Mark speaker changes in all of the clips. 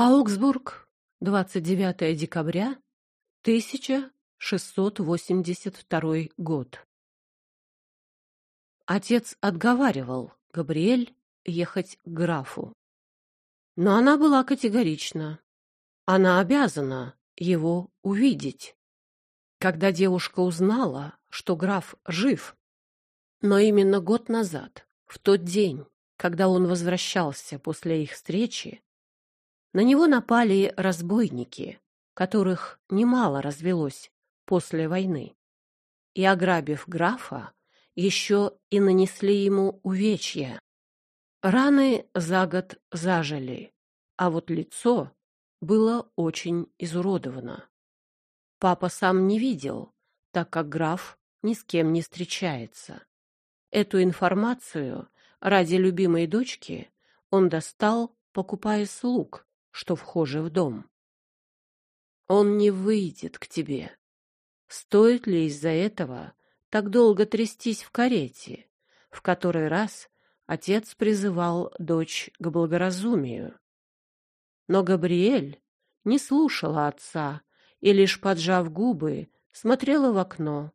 Speaker 1: Аугсбург, 29 декабря 1682 год. Отец отговаривал Габриэль ехать к графу. Но она была категорична. Она обязана его увидеть. Когда девушка узнала, что граф жив, но именно год назад, в тот день, когда он возвращался после их встречи, на него напали разбойники, которых немало развелось после войны. И, ограбив графа, еще и нанесли ему увечья. Раны за год зажили, а вот лицо было очень изуродовано. Папа сам не видел, так как граф ни с кем не встречается. Эту информацию ради любимой дочки он достал, покупая слуг, что вхожи в дом. Он не выйдет к тебе. Стоит ли из-за этого так долго трястись в карете, в который раз отец призывал дочь к благоразумию? Но Габриэль не слушала отца и, лишь поджав губы, смотрела в окно,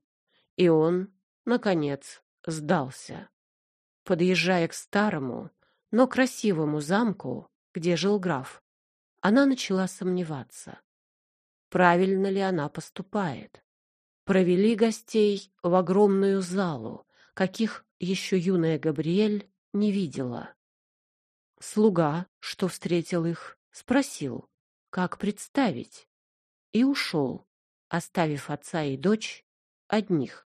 Speaker 1: и он, наконец, сдался. Подъезжая к старому, но красивому замку, где жил граф, она начала сомневаться, правильно ли она поступает. Провели гостей в огромную залу, каких еще юная Габриэль не видела. Слуга, что встретил их, спросил, как представить, и ушел, оставив отца и дочь одних.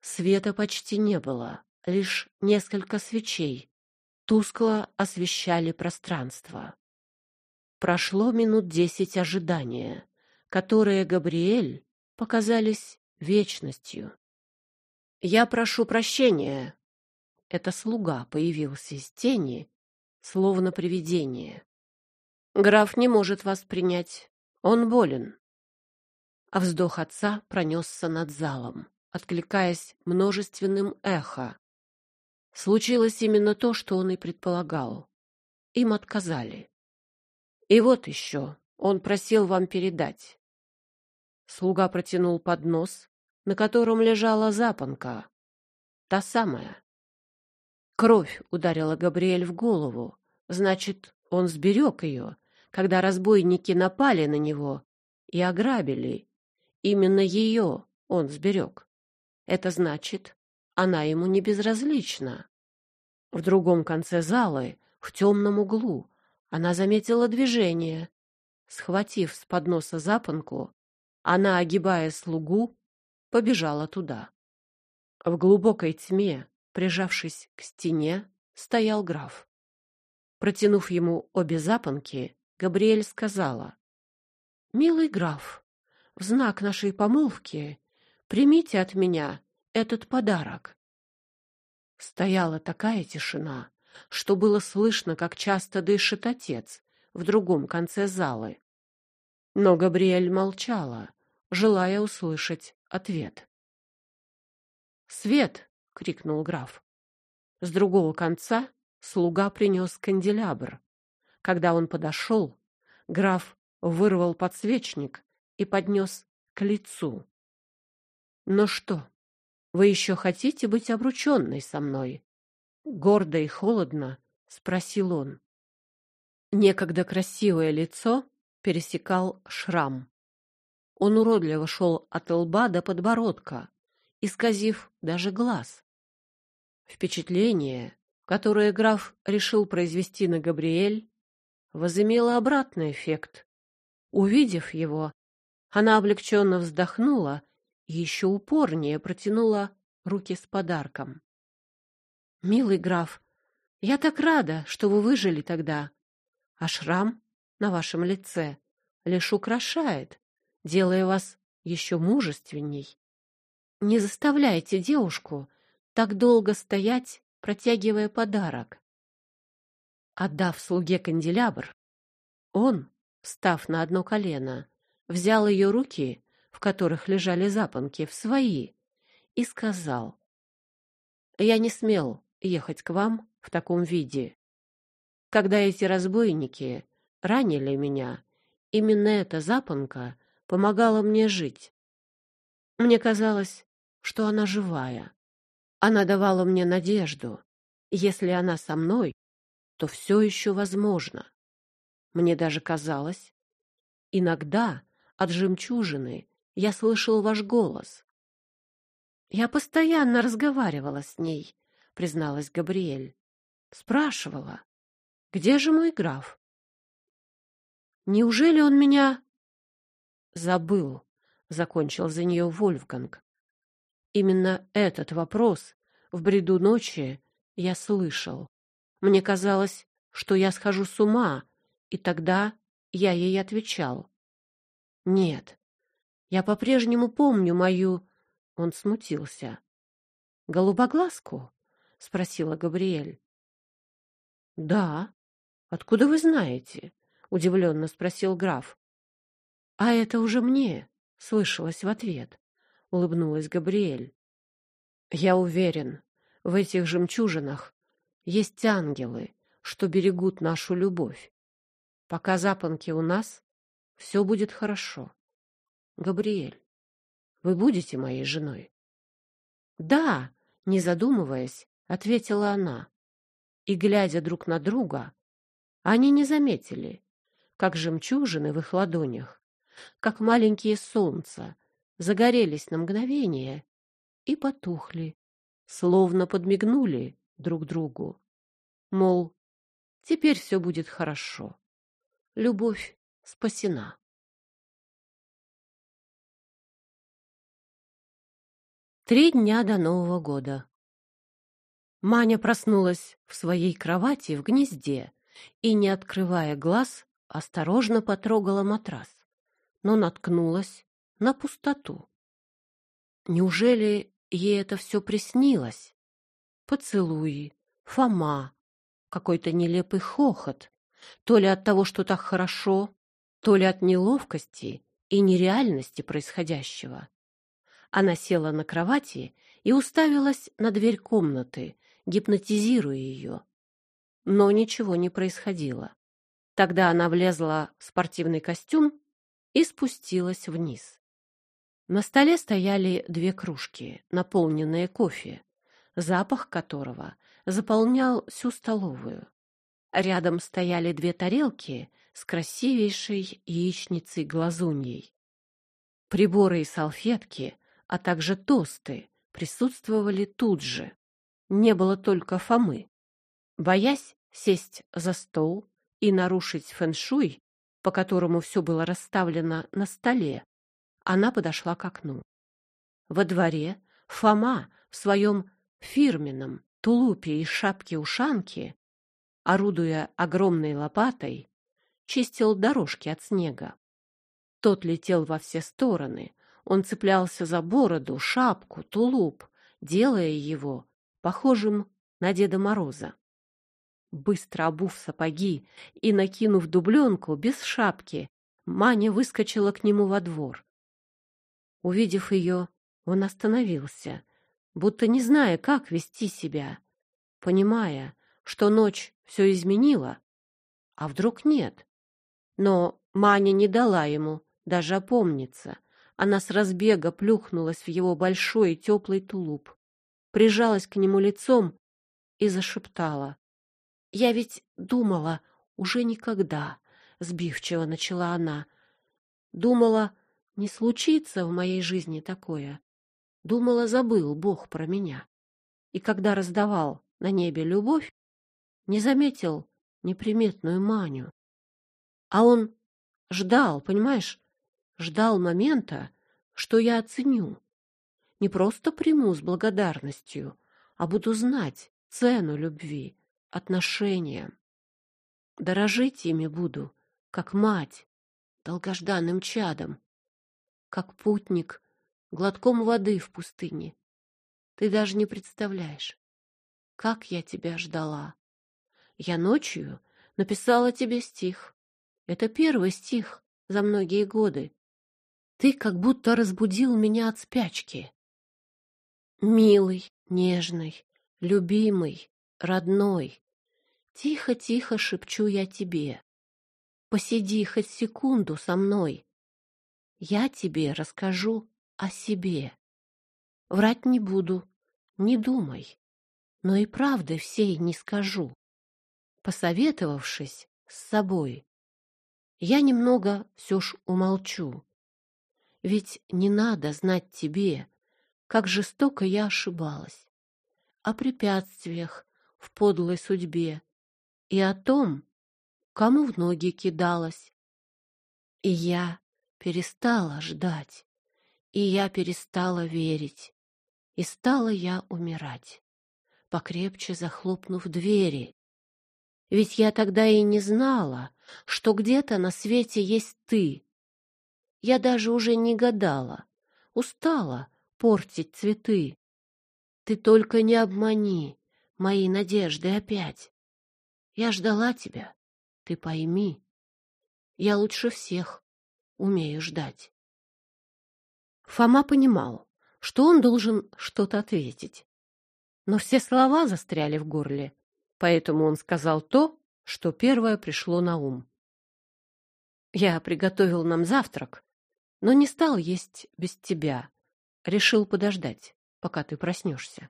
Speaker 1: Света почти не было, лишь несколько свечей тускло освещали пространство. Прошло минут десять ожидания, которые Габриэль показались вечностью. «Я прошу прощения!» Это слуга появился из тени, словно привидение. Граф не может вас принять. Он болен. А вздох отца пронесся над залом, откликаясь множественным эхо. Случилось именно то, что он и предполагал. Им отказали. И вот еще он просил вам передать. Слуга протянул поднос, на котором лежала запонка. Та самая. Кровь ударила Габриэль в голову. Значит, он сберег ее когда разбойники напали на него и ограбили. Именно ее он сберег. Это значит, она ему не безразлична. В другом конце залы, в темном углу, она заметила движение. Схватив с подноса запонку, она, огибая слугу, побежала туда. В глубокой тьме, прижавшись к стене, стоял граф. Протянув ему обе запонки, Габриэль сказала. «Милый граф, в знак нашей помолвки примите от меня этот подарок». Стояла такая тишина, что было слышно, как часто дышит отец в другом конце залы. Но Габриэль молчала, желая услышать ответ. «Свет!» — крикнул граф. С другого конца слуга принес канделябр, когда он подошел, граф вырвал подсвечник и поднес к лицу. «Ну что, вы еще хотите быть обрученной со мной?» Гордо и холодно спросил он. Некогда красивое лицо пересекал шрам. Он уродливо шел от лба до подбородка, исказив даже глаз. Впечатление, которое граф решил произвести на Габриэль, возымело обратный эффект. Увидев его, она облегченно вздохнула и еще упорнее протянула руки с подарком. «Милый граф, я так рада, что вы выжили тогда, а шрам на вашем лице лишь украшает, делая вас еще мужественней. Не заставляйте девушку так долго стоять, протягивая подарок. Отдав слуге канделябр, он, встав на одно колено, взял ее руки, в которых лежали запонки, в свои и сказал, «Я не смел ехать к вам в таком виде. Когда эти разбойники ранили меня, именно эта запонка помогала мне жить. Мне казалось, что она живая. Она давала мне надежду. Если она со мной, то все еще возможно. Мне даже казалось, иногда от жемчужины я слышал ваш голос. Я постоянно разговаривала с ней, призналась Габриэль. Спрашивала, где же мой граф? Неужели он меня забыл? Закончил за нее Вольфганг. Именно этот вопрос в бреду ночи я слышал. Мне казалось, что я схожу с ума, и тогда я ей отвечал. Нет, я по-прежнему помню мою... Он смутился. Голубоглазку? Спросила Габриэль. Да. Откуда вы знаете? Удивленно спросил граф. А это уже мне, слышалось в ответ. Улыбнулась Габриэль. Я уверен, в этих жемчужинах есть ангелы, что берегут нашу любовь. Пока запонки у нас, все будет хорошо. Габриэль, вы будете моей женой? Да, не задумываясь, ответила она. И, глядя друг на друга, они не заметили, как жемчужины в их ладонях, как маленькие солнца, загорелись на мгновение и потухли, словно подмигнули друг другу. Мол, теперь все будет хорошо. Любовь спасена. Три дня до Нового года. Маня проснулась в своей кровати в гнезде и, не открывая глаз, осторожно потрогала матрас, но наткнулась на пустоту. Неужели ей это все приснилось? Поцелуи, Фома, какой-то нелепый хохот, то ли от того, что так хорошо, то ли от неловкости и нереальности происходящего. Она села на кровати и уставилась на дверь комнаты, гипнотизируя ее. Но ничего не происходило. Тогда она влезла в спортивный костюм и спустилась вниз. На столе стояли две кружки, наполненные кофе, запах которого заполнял всю столовую. Рядом стояли две тарелки с красивейшей яичницей-глазуньей. Приборы и салфетки, а также тосты присутствовали тут же. Не было только Фомы. Боясь сесть за стол и нарушить фэншуй, по которому все было расставлено на столе, она подошла к окну. Во дворе Фома в своем фирменном тулупе и шапке-ушанки орудуя огромной лопатой, чистил дорожки от снега. Тот летел во все стороны, он цеплялся за бороду, шапку, тулуп, делая его похожим на Деда Мороза. Быстро обув сапоги и накинув дубленку без шапки, Маня выскочила к нему во двор. Увидев ее, он остановился, будто не зная, как вести себя, понимая, что ночь все изменила, а вдруг нет. Но Маня не дала ему даже опомниться. Она с разбега плюхнулась в его большой теплый тулуп, прижалась к нему лицом и зашептала. — Я ведь думала, уже никогда, — сбивчиво начала она. Думала, не случится в моей жизни такое. Думала, забыл Бог про меня. И когда раздавал на небе любовь, не заметил неприметную Маню. А он ждал, понимаешь, ждал момента, что я оценю. Не просто приму с благодарностью, а буду знать цену любви, отношения. Дорожить ими буду, как мать, долгожданным чадом, как путник, глотком воды в пустыне. Ты даже не представляешь, как я тебя ждала. Я ночью написала тебе стих. Это первый стих за многие годы. Ты как будто разбудил меня от спячки. Милый, нежный, любимый, родной, тихо-тихо шепчу я тебе. посиди хоть секунду со мной. Я тебе расскажу о себе. Врать не буду, не думай, но и правды всей не скажу. Посоветовавшись с собой, я немного все ж умолчу. Ведь не надо знать тебе, как жестоко я ошибалась, о препятствиях в подлой судьбе и о том, кому в ноги кидалась. И я перестала ждать, и я перестала верить, и стала я умирать, покрепче захлопнув двери. Ведь я тогда и не знала, что где-то на свете есть ты. Я даже уже не гадала, устала портить цветы. Ты только не обмани мои надежды опять. Я ждала тебя, ты пойми. Я лучше всех умею ждать. Фома понимал, что он должен что-то ответить. Но все слова застряли в горле, поэтому он сказал то, что первое пришло на ум. «Я приготовил нам завтрак, но не стал есть без тебя. Решил подождать, пока ты проснешься».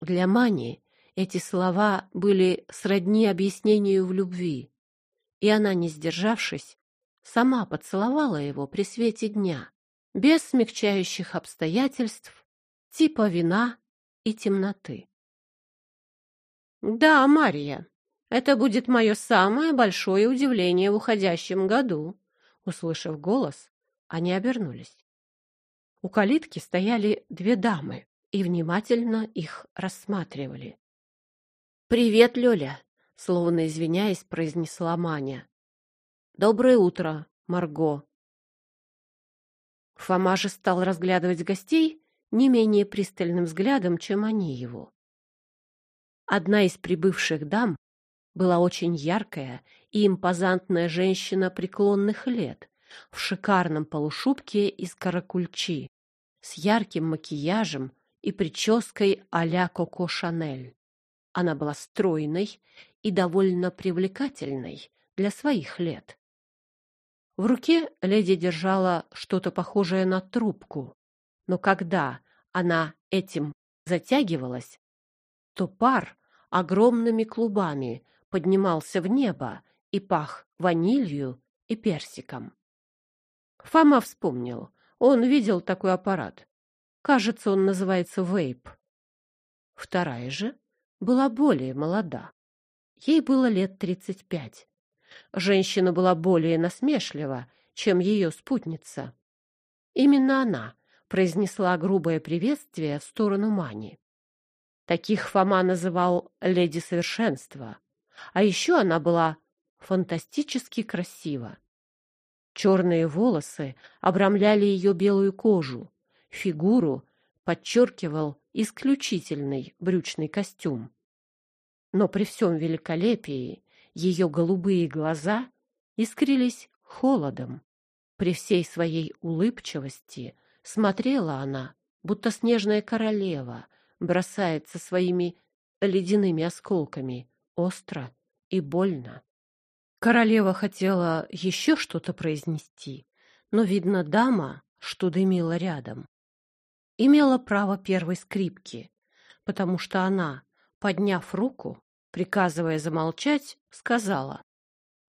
Speaker 1: Для Мани эти слова были сродни объяснению в любви, и она, не сдержавшись, сама поцеловала его при свете дня, без смягчающих обстоятельств, типа вина и темноты. «Да, Мария, это будет мое самое большое удивление в уходящем году», услышав голос, они обернулись. У калитки стояли две дамы и внимательно их рассматривали. «Привет, Лёля!» — словно извиняясь, произнесла Маня. «Доброе утро, Марго!» Фома же стал разглядывать гостей не менее пристальным взглядом, чем они его. Одна из прибывших дам была очень яркая и импозантная женщина преклонных лет в шикарном полушубке из каракульчи, с ярким макияжем и прической а-ля Коко Шанель. Она была стройной и довольно привлекательной для своих лет. В руке леди держала что-то похожее на трубку, но когда она этим затягивалась, то пар огромными клубами поднимался в небо и пах ванилью и персиком. Фома вспомнил. Он видел такой аппарат. Кажется, он называется вейп. Вторая же была более молода. Ей было лет тридцать пять. Женщина была более насмешлива, чем ее спутница. Именно она произнесла грубое приветствие в сторону Мани. Таких Фома называл «леди совершенства», а еще она была фантастически красива. Черные волосы обрамляли ее белую кожу, фигуру подчеркивал исключительный брючный костюм. Но при всем великолепии ее голубые глаза искрились холодом. При всей своей улыбчивости смотрела она, будто снежная королева бросается своими ледяными осколками, остро и больно. Королева хотела еще что-то произнести, но, видно, дама, что дымила рядом, имела право первой скрипки, потому что она, подняв руку, приказывая замолчать, сказала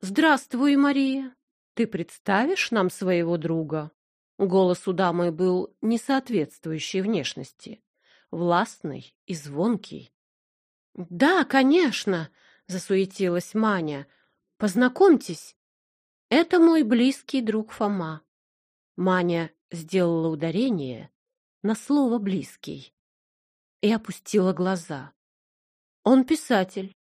Speaker 1: «Здравствуй, Мария! Ты представишь нам своего друга?» Голос у дамы был не соответствующей внешности, властный и звонкий. «Да, конечно!» — засуетилась Маня. «Познакомьтесь, это мой близкий друг Фома». Маня сделала ударение на слово «близкий» и опустила глаза. Он писатель.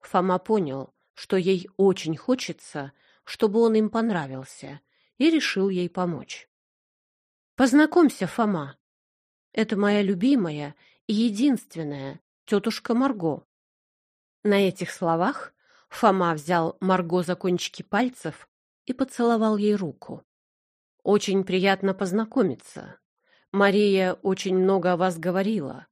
Speaker 1: Фома понял, что ей очень хочется, чтобы он им понравился, и решил ей помочь. Познакомься, Фома. Это моя любимая и единственная тетушка Марго. На этих словах Фома взял Марго за кончики пальцев и поцеловал ей руку. Очень приятно познакомиться. Мария очень много о вас говорила,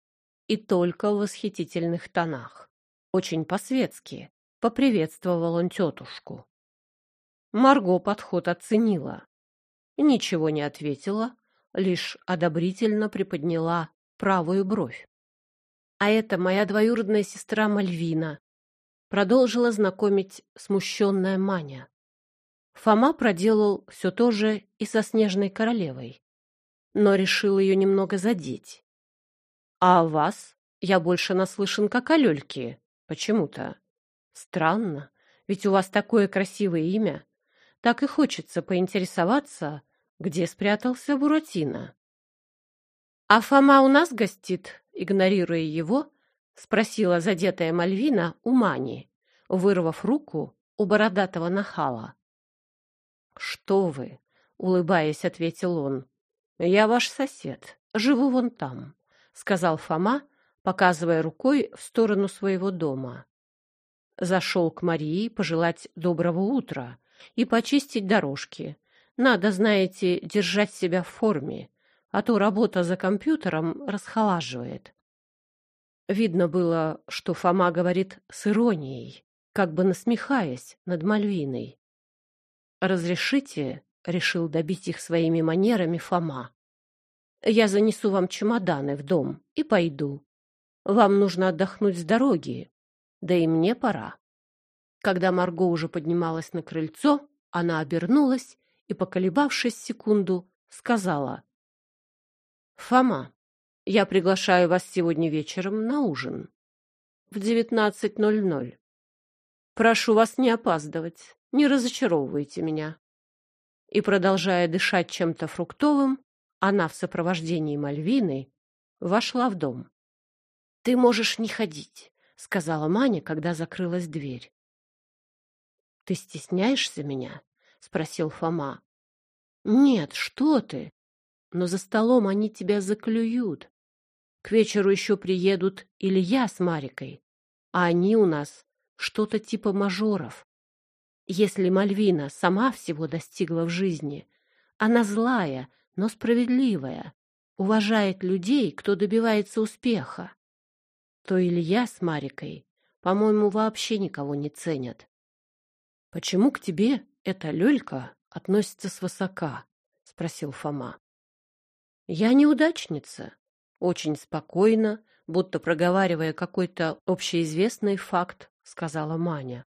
Speaker 1: и только в восхитительных тонах. Очень по-светски поприветствовал он тетушку. Марго подход оценила. Ничего не ответила, лишь одобрительно приподняла правую бровь. А это моя двоюродная сестра Мальвина, продолжила знакомить смущенная Маня. Фома проделал все то же и со Снежной Королевой, но решил ее немного задеть. А о вас я больше наслышан как о Лёльке, почему-то. Странно, ведь у вас такое красивое имя. Так и хочется поинтересоваться, где спрятался Буратино. А Фома у нас гостит, игнорируя его, спросила задетая Мальвина у Мани, вырвав руку у бородатого нахала. Что вы, улыбаясь, ответил он. Я ваш сосед, живу вон там, сказал Фома, показывая рукой в сторону своего дома. Зашел к Марии пожелать доброго утра и почистить дорожки. Надо, знаете, держать себя в форме, а то работа за компьютером расхолаживает. Видно было, что Фома говорит с иронией, как бы насмехаясь над Мальвиной. «Разрешите?» — решил добить их своими манерами Фома. «Я занесу вам чемоданы в дом и пойду. Вам нужно отдохнуть с дороги, да и мне пора». Когда Марго уже поднималась на крыльцо, она обернулась и, поколебавшись секунду, сказала — Фома, я приглашаю вас сегодня вечером на ужин. В девятнадцать ноль ноль. Прошу вас не опаздывать, не разочаровывайте меня. И, продолжая дышать чем-то фруктовым, она в сопровождении Мальвины вошла в дом. — Ты можешь не ходить, — сказала Маня, когда закрылась дверь. — Ты стесняешься меня? — спросил Фома. — Нет, что ты! но за столом они тебя заклюют. К вечеру еще приедут Илья с Марикой, а они у нас что-то типа мажоров. Если Мальвина сама всего достигла в жизни, она злая, но справедливая, уважает людей, кто добивается успеха, то Илья с Марикой, по-моему, вообще никого не ценят. — Почему к тебе эта Лёлька относится свысока? — спросил Фома. Я неудачница. Очень спокойно, будто проговаривая какой-то общеизвестный факт, сказала Маня.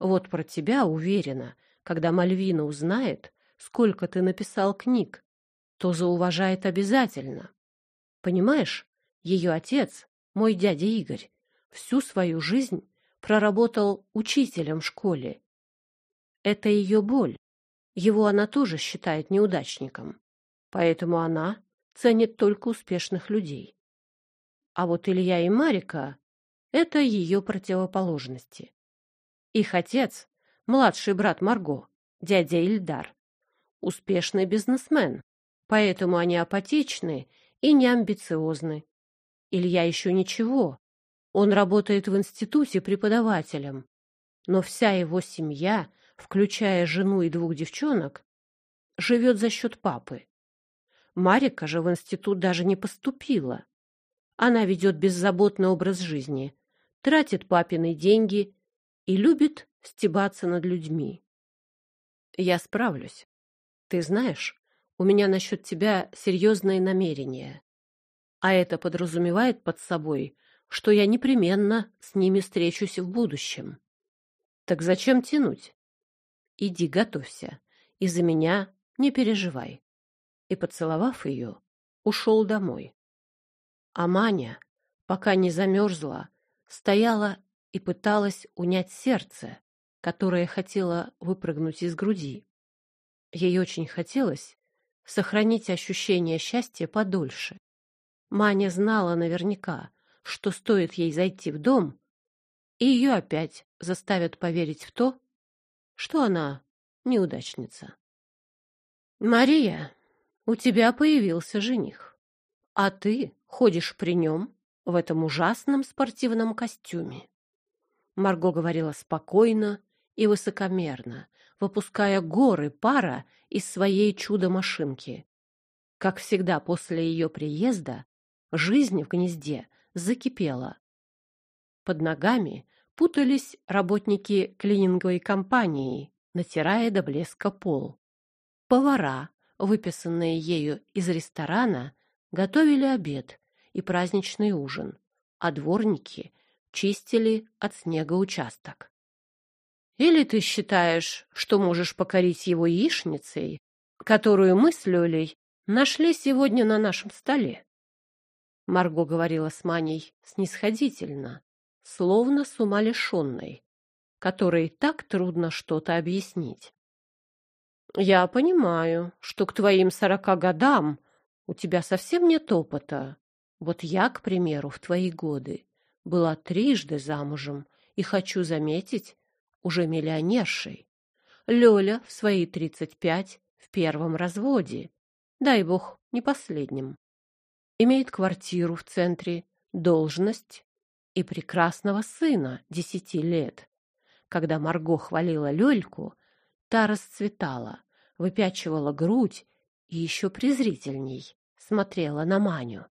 Speaker 1: Вот про тебя уверена, когда Мальвина узнает, сколько ты написал книг, то зауважает обязательно. Понимаешь, ее отец, мой дядя Игорь, всю свою жизнь проработал учителем в школе. Это ее боль. Его она тоже считает неудачником. Поэтому она ценит только успешных людей. А вот Илья и Марика — это ее противоположности. Их отец — младший брат Марго, дядя Ильдар, успешный бизнесмен, поэтому они апатичны и неамбициозны. Илья еще ничего, он работает в институте преподавателем, но вся его семья, включая жену и двух девчонок, живет за счет папы. Марика же в институт даже не поступила. Она ведет беззаботный образ жизни, тратит папины деньги и любит стебаться над людьми. Я справлюсь. Ты знаешь, у меня насчет тебя серьезные намерения. А это подразумевает под собой, что я непременно с ними встречусь в будущем. Так зачем тянуть? Иди готовься, и за меня не переживай и, поцеловав ее, ушел домой. А Маня, пока не замерзла, стояла и пыталась унять сердце, которое хотело выпрыгнуть из груди. Ей очень хотелось сохранить ощущение счастья подольше. Маня знала наверняка, что стоит ей зайти в дом, и ее опять заставят поверить в то, что она неудачница. «Мария!» У тебя появился жених, а ты ходишь при нем в этом ужасном спортивном костюме. Марго говорила спокойно и высокомерно, выпуская горы пара из своей чудо-машинки. Как всегда после ее приезда, жизнь в гнезде закипела. Под ногами путались работники клининговой компании, натирая до блеска пол. Повара, выписанные ею из ресторана, готовили обед и праздничный ужин, а дворники чистили от снега участок. Или ты считаешь, что можешь покорить его яичницей, которую мы с Лёлей нашли сегодня на нашем столе? Марго говорила с Маней снисходительно, словно с ума лишенной, которой так трудно что-то объяснить. Я понимаю, что к твоим сорока годам у тебя совсем нет опыта. Вот я, к примеру, в твои годы была трижды замужем и, хочу заметить, уже миллионершей. Лёля в свои тридцать пять в первом разводе, дай бог, не последнем. Имеет квартиру в центре, должность и прекрасного сына десяти лет. Когда Марго хвалила Лёльку, та расцветала, выпячивала грудь и еще презрительней смотрела на Маню.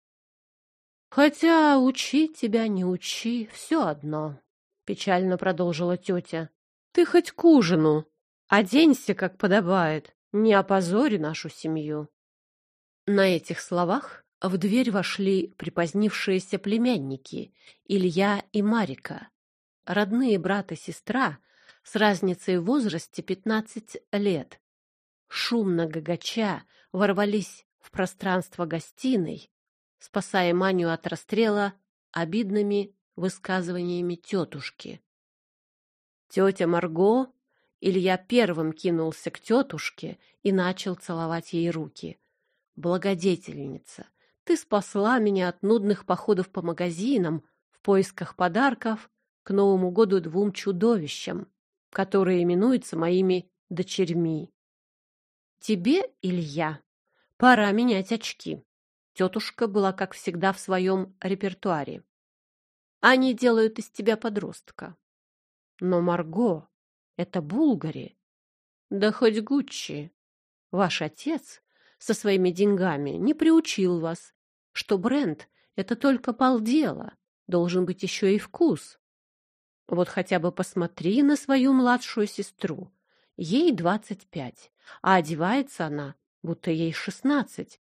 Speaker 1: «Хотя учить тебя не учи, все одно», — печально продолжила тетя. «Ты хоть к ужину, оденься, как подобает, не опозори нашу семью». На этих словах в дверь вошли припозднившиеся племянники Илья и Марика, родные брат и сестра с разницей в возрасте пятнадцать лет, шумно гагача, ворвались в пространство гостиной, спасая Маню от расстрела обидными высказываниями тетушки. Тетя Марго, Илья первым кинулся к тетушке и начал целовать ей руки. «Благодетельница, ты спасла меня от нудных походов по магазинам в поисках подарков к Новому году двум чудовищам, которые именуются моими дочерьми. Тебе, Илья, пора менять очки. Тетушка была, как всегда, в своем репертуаре. Они делают из тебя подростка. Но Марго — это Булгари. Да хоть Гуччи. Ваш отец со своими деньгами не приучил вас, что бренд — это только полдела, должен быть еще и вкус. Вот хотя бы посмотри на свою младшую сестру. Ей двадцать пять, а одевается она, будто ей шестнадцать.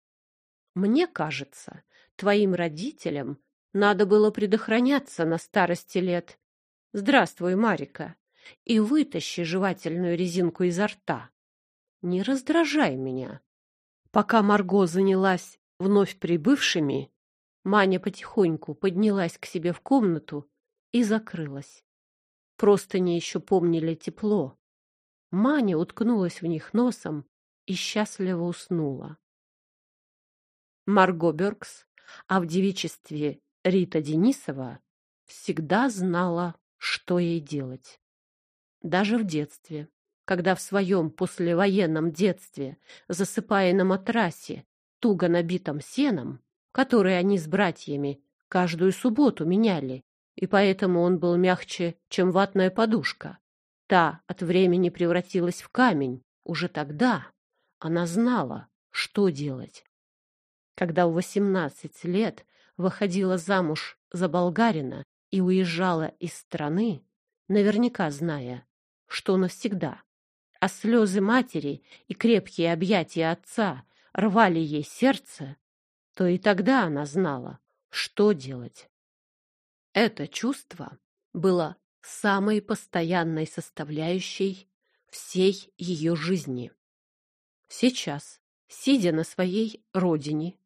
Speaker 1: Мне кажется, твоим родителям надо было предохраняться на старости лет. Здравствуй, Марика, и вытащи жевательную резинку изо рта. Не раздражай меня. Пока Марго занялась вновь прибывшими, Маня потихоньку поднялась к себе в комнату и закрылась. Просто не еще помнили тепло, Маня уткнулась в них носом и счастливо уснула. Марго Бёркс, а в девичестве Рита Денисова, всегда знала, что ей делать. Даже в детстве, когда в своем послевоенном детстве, засыпая на матрасе, туго набитом сеном, который они с братьями каждую субботу меняли, и поэтому он был мягче, чем ватная подушка, Та от времени превратилась в камень. Уже тогда она знала, что делать. Когда в восемнадцать лет выходила замуж за болгарина и уезжала из страны, наверняка зная, что навсегда, а слезы матери и крепкие объятия отца рвали ей сердце, то и тогда она знала, что делать. Это чувство было самой постоянной составляющей всей ее жизни. Сейчас, сидя на своей родине,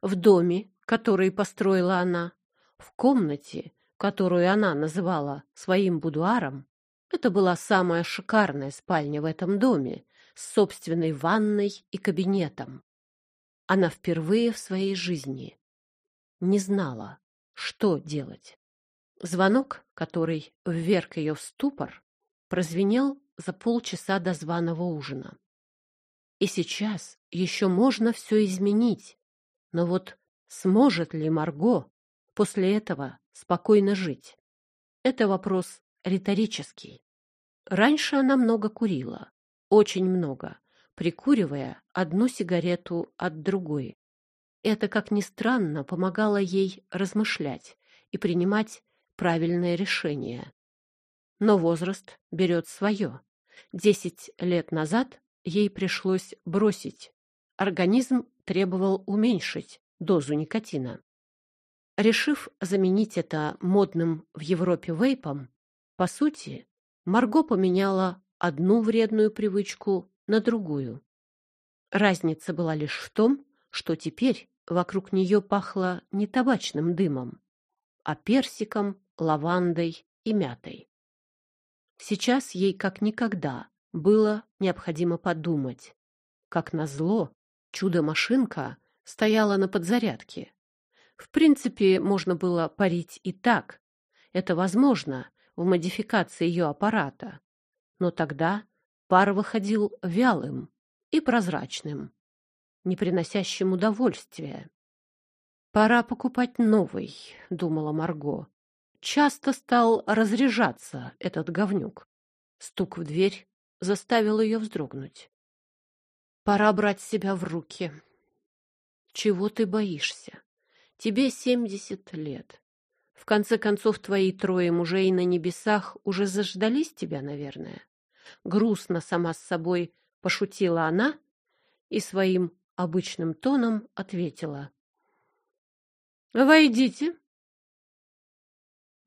Speaker 1: в доме, который построила она, в комнате, которую она называла своим будуаром, это была самая шикарная спальня в этом доме с собственной ванной и кабинетом. Она впервые в своей жизни не знала, что делать. Звонок, который вверг ее в ступор, прозвенел за полчаса до званого ужина. И сейчас еще можно все изменить, но вот сможет ли Марго после этого спокойно жить? Это вопрос риторический. Раньше она много курила, очень много, прикуривая одну сигарету от другой. Это, как ни странно, помогало ей размышлять и принимать правильное решение. Но возраст берет свое. Десять лет назад ей пришлось бросить. Организм требовал уменьшить дозу никотина. Решив заменить это модным в Европе вейпом, по сути, Марго поменяла одну вредную привычку на другую. Разница была лишь в том, что теперь вокруг нее пахло не табачным дымом, а персиком, лавандой и мятой. Сейчас ей как никогда было необходимо подумать. Как назло, чудо-машинка стояла на подзарядке. В принципе, можно было парить и так. Это возможно в модификации ее аппарата. Но тогда пар выходил вялым и прозрачным, не приносящим удовольствия. «Пора покупать новый», — думала Марго. Часто стал разряжаться этот говнюк. Стук в дверь заставил ее вздрогнуть. «Пора брать себя в руки. Чего ты боишься? Тебе семьдесят лет. В конце концов, твои трое мужей на небесах уже заждались тебя, наверное. Грустно сама с собой пошутила она и своим обычным тоном ответила. «Войдите».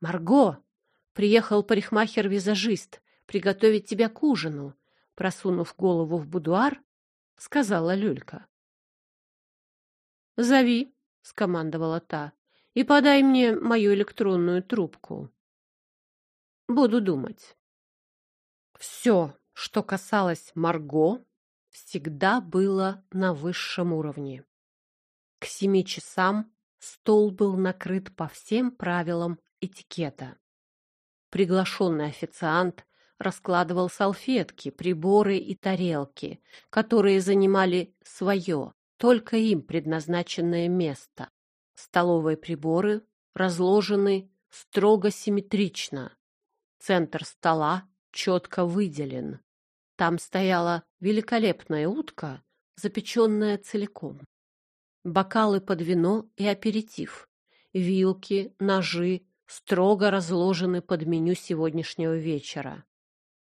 Speaker 1: «Марго, приехал парикмахер-визажист приготовить тебя к ужину», просунув голову в будуар, сказала Люлька. «Зови», — скомандовала та, — «и подай мне мою электронную трубку». «Буду думать». Все, что касалось Марго, всегда было на высшем уровне. К семи часам стол был накрыт по всем правилам этикета. Приглашенный официант раскладывал салфетки, приборы и тарелки, которые занимали свое, только им предназначенное место. Столовые приборы разложены строго симметрично. Центр стола четко выделен. Там стояла великолепная утка, запеченная целиком. Бокалы под вино и аперитив, вилки, ножи строго разложены под меню сегодняшнего вечера.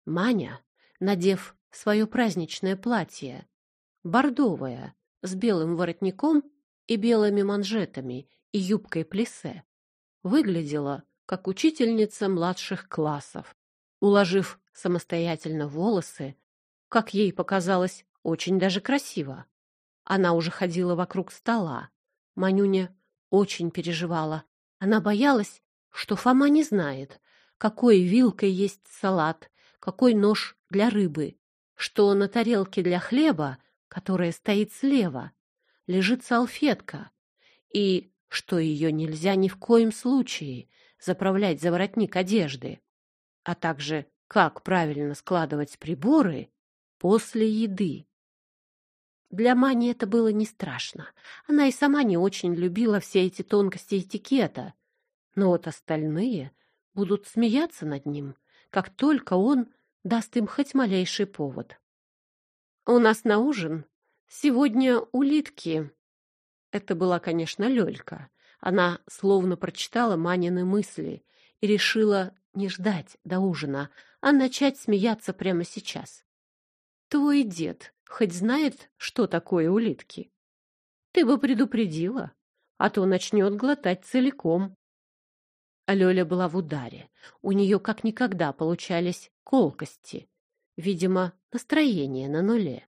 Speaker 1: Маня, надев свое праздничное платье, бордовое, с белым воротником и белыми манжетами и юбкой плиссе, выглядела как учительница младших классов, уложив самостоятельно волосы, как ей показалось, очень даже красиво. Она уже ходила вокруг стола. Манюня очень переживала. Она боялась, что Фома не знает, какой вилкой есть салат, какой нож для рыбы, что на тарелке для хлеба которая стоит слева, лежит салфетка, и что ее нельзя ни в коем случае заправлять за воротник одежды, а также как правильно складывать приборы после еды. Для Мани это было не страшно. Она и сама не очень любила все эти тонкости этикета. Но вот остальные будут смеяться над ним, как только он даст им хоть малейший повод. У нас на ужин сегодня улитки. Это была, конечно, Лёлька. Она словно прочитала Манины мысли и решила не ждать до ужина, а начать смеяться прямо сейчас. Твой дед хоть знает, что такое улитки? Ты бы предупредила, а то начнет глотать целиком. А Лёля была в ударе. У нее как никогда получались колкости. Видимо, настроение на нуле.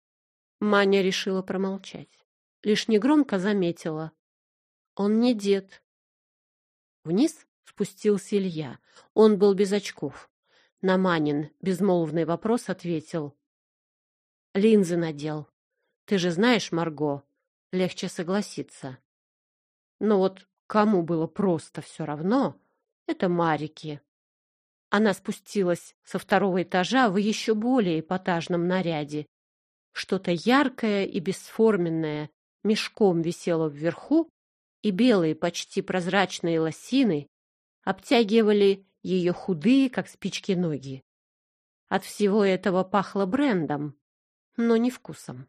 Speaker 1: Маня решила промолчать. Лишь негромко заметила. Он не дед. Вниз спустился Илья. Он был без очков. На Манин безмолвный вопрос ответил. Линзы надел. Ты же знаешь, Марго, легче согласиться. Но вот кому было просто все равно, это Марики. Она спустилась со второго этажа в еще более эпатажном наряде. Что-то яркое и бесформенное мешком висело вверху, и белые, почти прозрачные лосины обтягивали ее худые, как спички, ноги. От всего этого пахло брендом, но не вкусом.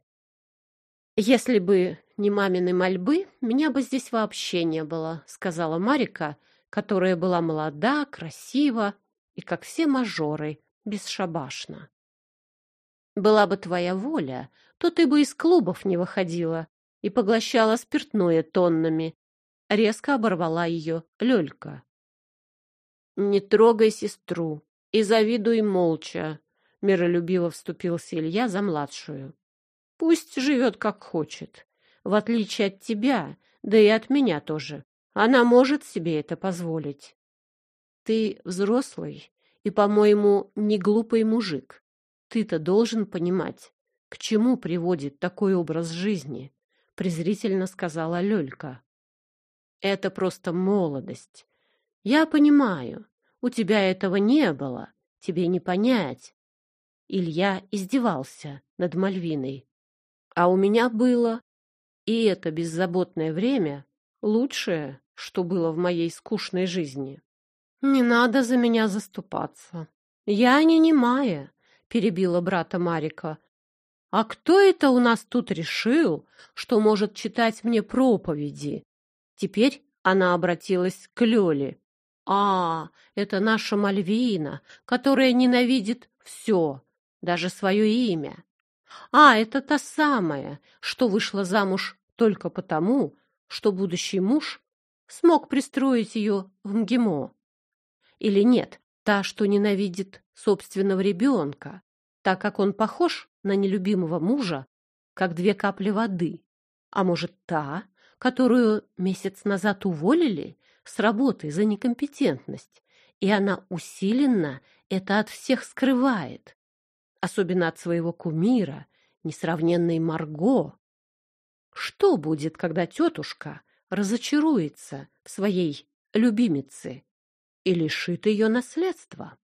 Speaker 1: «Если бы не мамины мольбы, меня бы здесь вообще не было», — сказала Марика, которая была молода, красива и, как все мажоры, бесшабашна. Была бы твоя воля, то ты бы из клубов не выходила и поглощала спиртное тоннами. Резко оборвала ее Лёлька. Не трогай сестру и завидуй молча, миролюбиво вступился Илья за младшую. Пусть живет как хочет, в отличие от тебя, да и от меня тоже. Она может себе это позволить. Ты взрослый и, по-моему, не глупый мужик. Ты-то должен понимать, к чему приводит такой образ жизни, презрительно сказала Лёлька. Это просто молодость. Я понимаю, у тебя этого не было, тебе не понять. Илья издевался над Мальвиной. А у меня было. И это беззаботное время лучшее, что было в моей скучной жизни. Не надо за меня заступаться. Я не немая, перебила брата Марика. А кто это у нас тут решил, что может читать мне проповеди? Теперь она обратилась к Лёле. А, это наша Мальвина, которая ненавидит все, даже свое имя. А, это та самая, что вышла замуж только потому, что будущий муж смог пристроить ее в МГИМО. Или нет, та, что ненавидит собственного ребенка, так как он похож на нелюбимого мужа, как две капли воды. А может, та, которую месяц назад уволили с работы за некомпетентность, и она усиленно это от всех скрывает, особенно от своего кумира, несравненной Марго. Что будет, когда тетушка разочаруется в своей любимице и лишит ее наследства?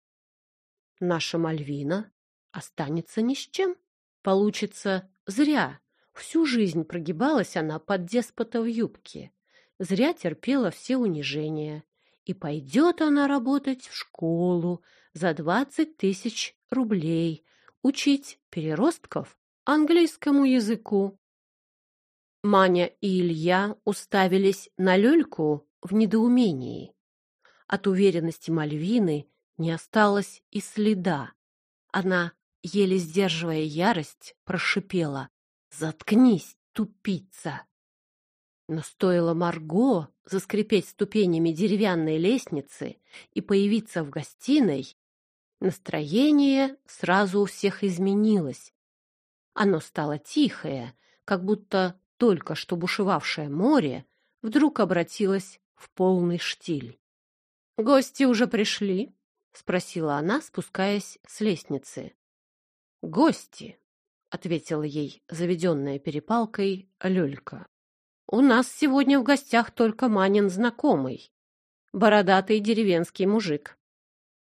Speaker 1: Наша Мальвина останется ни с чем. Получится зря. Всю жизнь прогибалась она под деспота в юбке. Зря терпела все унижения. И пойдет она работать в школу за двадцать тысяч рублей, учить переростков английскому языку. Маня и Илья уставились на Лёльку в недоумении. От уверенности Мальвины не осталось и следа. Она, еле сдерживая ярость, прошипела «Заткнись, тупица!» Но стоило Марго заскрипеть ступенями деревянной лестницы и появиться в гостиной, настроение сразу у всех изменилось. Оно стало тихое, как будто только что бушевавшее море вдруг обратилось в полный штиль. «Гости уже пришли?» — спросила она, спускаясь с лестницы. «Гости», — ответила ей заведенная перепалкой Лёлька. «У нас сегодня в гостях только Манин знакомый, бородатый деревенский мужик.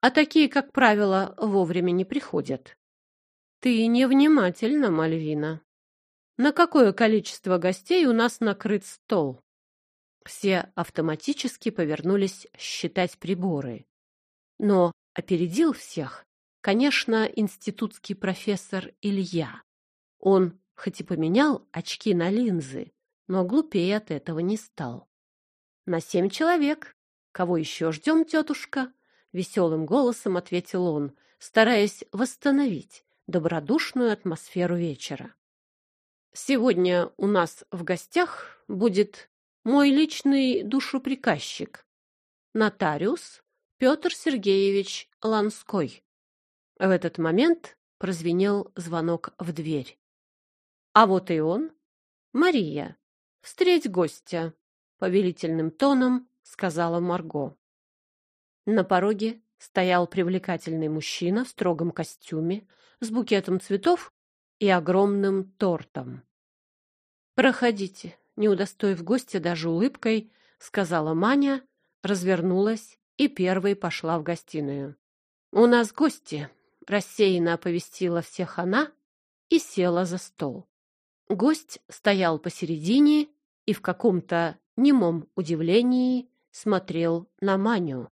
Speaker 1: А такие, как правило, вовремя не приходят». «Ты невнимательна, Мальвина. На какое количество гостей у нас накрыт стол?» Все автоматически повернулись считать приборы. Но опередил всех, конечно, институтский профессор Илья. Он хоть и поменял очки на линзы, но глупее от этого не стал. «На семь человек. Кого еще ждем, тетушка?» — веселым голосом ответил он, стараясь восстановить добродушную атмосферу вечера. «Сегодня у нас в гостях будет мой личный душеприказчик, нотариус Петр Сергеевич Ланской. В этот момент прозвенел звонок в дверь. А вот и он. Мария, встреть гостя, повелительным тоном сказала Марго. На пороге стоял привлекательный мужчина в строгом костюме с букетом цветов и огромным тортом. Проходите, не удостоив гостя даже улыбкой, сказала Маня, развернулась и первой пошла в гостиную. «У нас гости», — рассеянно оповестила всех она и села за стол. Гость стоял посередине и в каком-то немом удивлении смотрел на Маню.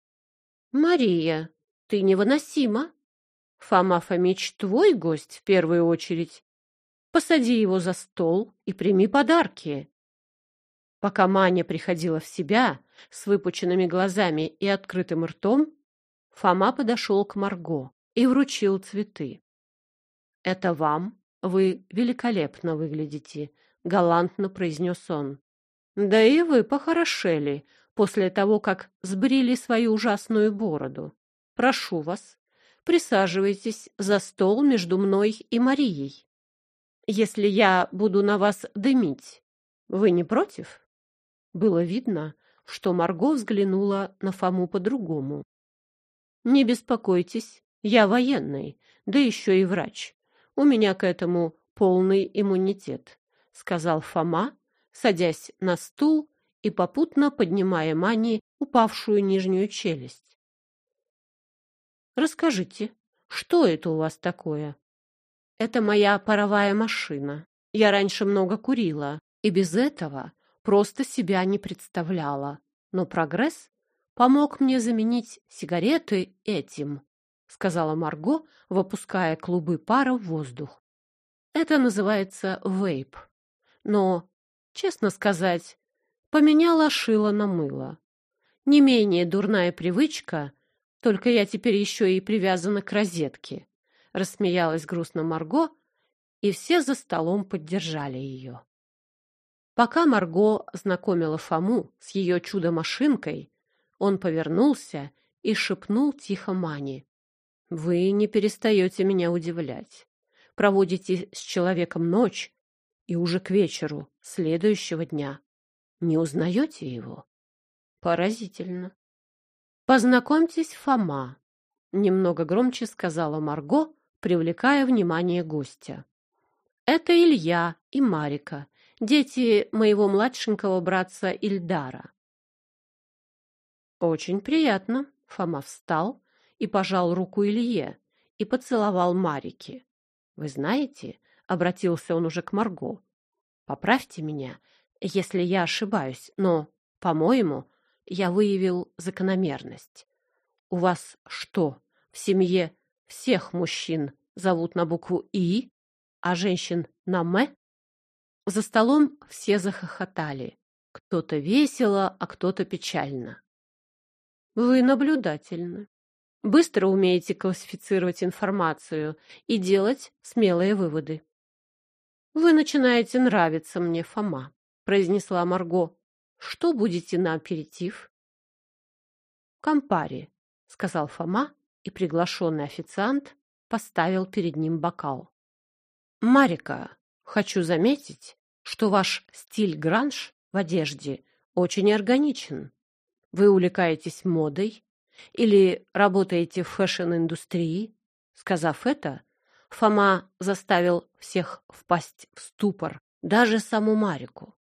Speaker 1: «Мария, ты невыносима. Фома Фомич твой гость в первую очередь. Посади его за стол и прими подарки. Пока Маня приходила в себя с выпученными глазами и открытым ртом, Фома подошел к Марго и вручил цветы. Это вам? Вы великолепно выглядите, галантно произнес он. Да и вы похорошели после того, как сбрили свою ужасную бороду. Прошу вас, присаживайтесь за стол между мной и Марией. Если я буду на вас дымить, вы не против? Было видно, что Марго взглянула на Фому по-другому. Не беспокойтесь, я военный, да еще и врач. У меня к этому полный иммунитет, сказал Фома, садясь на стул и попутно поднимая Мани упавшую нижнюю челюсть. Расскажите, что это у вас такое? Это моя паровая машина. Я раньше много курила, и без этого просто себя не представляла. Но прогресс помог мне заменить сигареты этим, сказала Марго, выпуская клубы пара в воздух. Это называется вейп. Но, честно сказать, поменяла шило на мыло. Не менее дурная привычка, только я теперь еще и привязана к розетке. Рассмеялась грустно Марго, и все за столом поддержали ее. Пока Марго знакомила Фому с ее чудо-машинкой, он повернулся и шепнул тихо Мане. «Вы не перестаете меня удивлять. Проводите с человеком ночь, и уже к вечеру следующего дня не узнаете его? Поразительно. Познакомьтесь, Фома, немного громче сказала Марго, привлекая внимание гостя. Это Илья и Марика, дети моего младшенького братца Ильдара. Очень приятно. Фома встал и пожал руку Илье и поцеловал Марике. Вы знаете, обратился он уже к Марго. Поправьте меня, если я ошибаюсь, но, по-моему, я выявил закономерность. У вас что, в семье всех мужчин зовут на букву «И», а женщин на «М»? За столом все захохотали. Кто-то весело, а кто-то печально. Вы наблюдательны. Быстро умеете классифицировать информацию и делать смелые выводы. Вы начинаете нравиться мне, Фома, произнесла Марго. Что будете на аперитив? Кампари, сказал Фома, и приглашенный официант поставил перед ним бокал. Марика, хочу заметить, что ваш стиль гранж в одежде очень органичен. Вы увлекаетесь модой или работаете в фэшн-индустрии? Сказав это, Фома заставил всех впасть в ступор, даже саму Марику.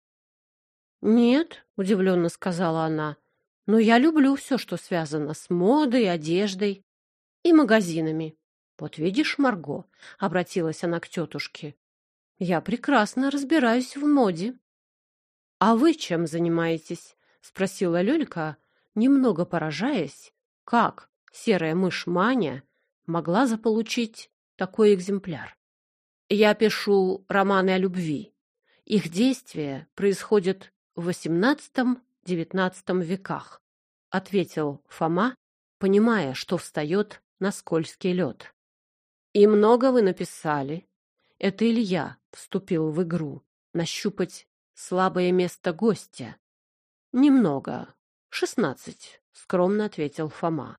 Speaker 1: «Нет», — удивленно сказала она, — «но я люблю все, что связано с модой, одеждой и магазинами. Вот видишь, Марго», — обратилась она к тетушке, — «я прекрасно разбираюсь в моде». «А вы чем занимаетесь?» — спросила Лёлька, немного поражаясь, как серая мышь Маня могла заполучить такой экземпляр. Я пишу романы о любви. Их действие происходит в XVIII-XIX веках, ответил Фома, понимая, что встает на скользкий лед. И много вы написали. Это Илья вступил в игру, нащупать слабое место гостя. Немного, шестнадцать, скромно ответил Фома.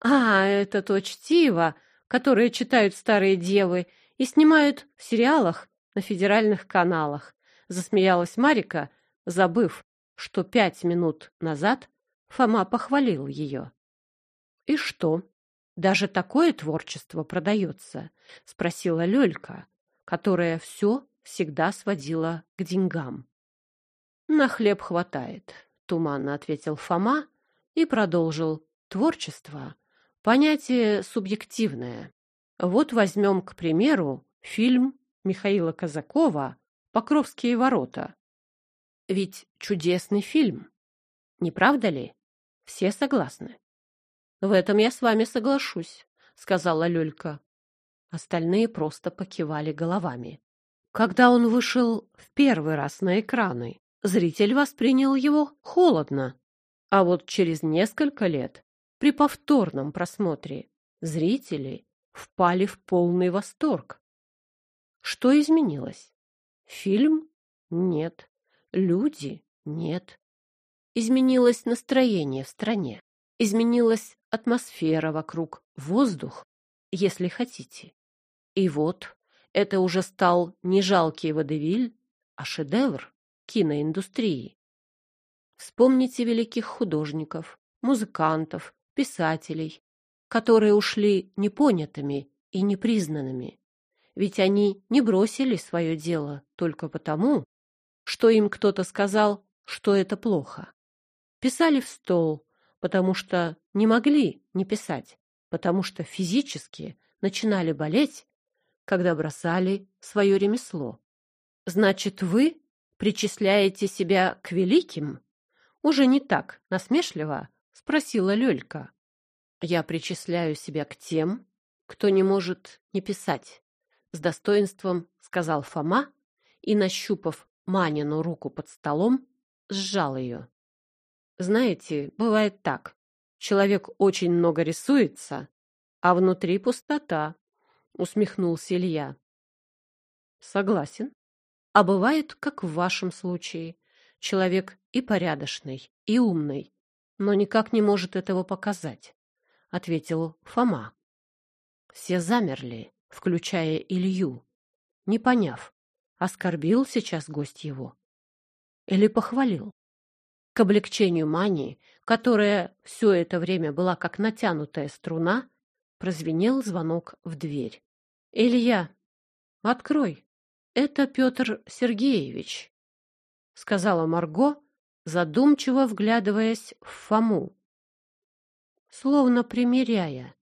Speaker 1: А, это то чтиво, которое читают старые девы и снимают в сериалах на федеральных каналах, засмеялась Марика, забыв, что пять минут назад Фома похвалил ее. И что? Даже такое творчество продается? спросила Лёлька, которая все всегда сводила к деньгам. На хлеб хватает, туманно ответил Фома и продолжил. Творчество Понятие субъективное. Вот возьмем, к примеру, фильм Михаила Казакова «Покровские ворота». Ведь чудесный фильм. Не правда ли? Все согласны. В этом я с вами соглашусь, сказала Люлька. Остальные просто покивали головами. Когда он вышел в первый раз на экраны, зритель воспринял его холодно. А вот через несколько лет при повторном просмотре зрители впали в полный восторг. Что изменилось? Фильм? Нет. Люди? Нет. Изменилось настроение в стране. Изменилась атмосфера вокруг, воздух, если хотите. И вот это уже стал не жалкий водевиль, а шедевр киноиндустрии. Вспомните великих художников, музыкантов, писателей, которые ушли непонятыми и непризнанными. Ведь они не бросили свое дело только потому, что им кто-то сказал, что это плохо. Писали в стол, потому что не могли не писать, потому что физически начинали болеть, когда бросали свое ремесло. Значит, вы причисляете себя к великим? Уже не так насмешливо спросила Лёлька. Я причисляю себя к тем, кто не может не писать, с достоинством сказал Фома и, нащупав Манину руку под столом, сжал ее. Знаете, бывает так. Человек очень много рисуется, а внутри пустота, усмехнулся Илья. Согласен. А бывает, как в вашем случае. Человек и порядочный, и умный, но никак не может этого показать, ответил Фома. Все замерли, включая Илью, не поняв, оскорбил сейчас гость его или похвалил. К облегчению Мани, которая все это время была как натянутая струна, прозвенел звонок в дверь. «Илья, открой, это Петр Сергеевич», — сказала Марго, задумчиво вглядываясь в Фому. Словно примеряя,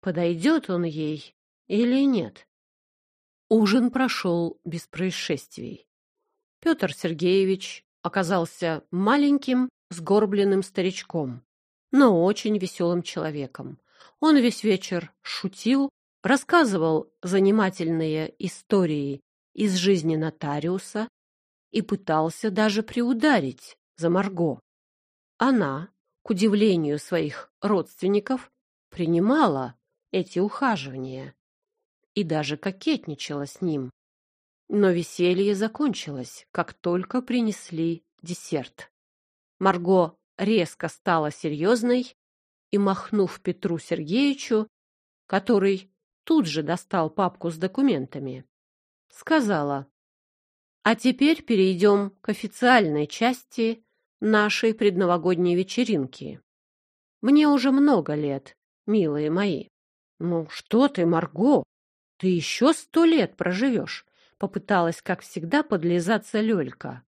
Speaker 1: подойдет он ей или нет. Ужин прошел без происшествий. Петр Сергеевич оказался маленьким, сгорбленным старичком, но очень веселым человеком. Он весь вечер шутил, рассказывал занимательные истории из жизни нотариуса и пытался даже приударить за Марго. Она, к удивлению своих родственников, принимала эти ухаживания и даже кокетничала с ним. Но веселье закончилось, как только принесли десерт. Марго резко стала серьезной и, махнув Петру Сергеевичу, который тут же достал папку с документами, сказала, «А теперь перейдем к официальной части нашей предновогодней вечеринки. Мне уже много лет, милые мои». «Ну что ты, Марго, ты еще сто лет проживешь», Попыталась, как всегда, подлизаться Лёлька.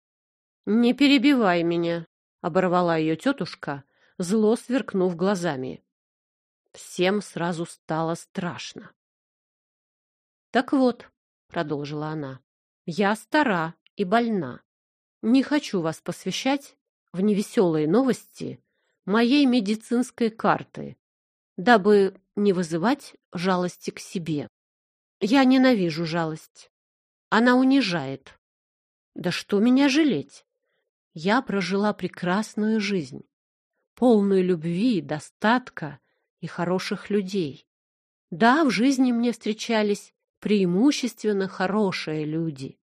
Speaker 1: «Не перебивай меня», — оборвала ее тетушка, зло сверкнув глазами. Всем сразу стало страшно. «Так вот», — продолжила она, — «я стара и больна. Не хочу вас посвящать в невеселые новости моей медицинской карты, дабы не вызывать жалости к себе. Я ненавижу жалость. Она унижает. Да что меня жалеть? Я прожила прекрасную жизнь, полную любви, достатка и хороших людей. Да, в жизни мне встречались преимущественно хорошие люди.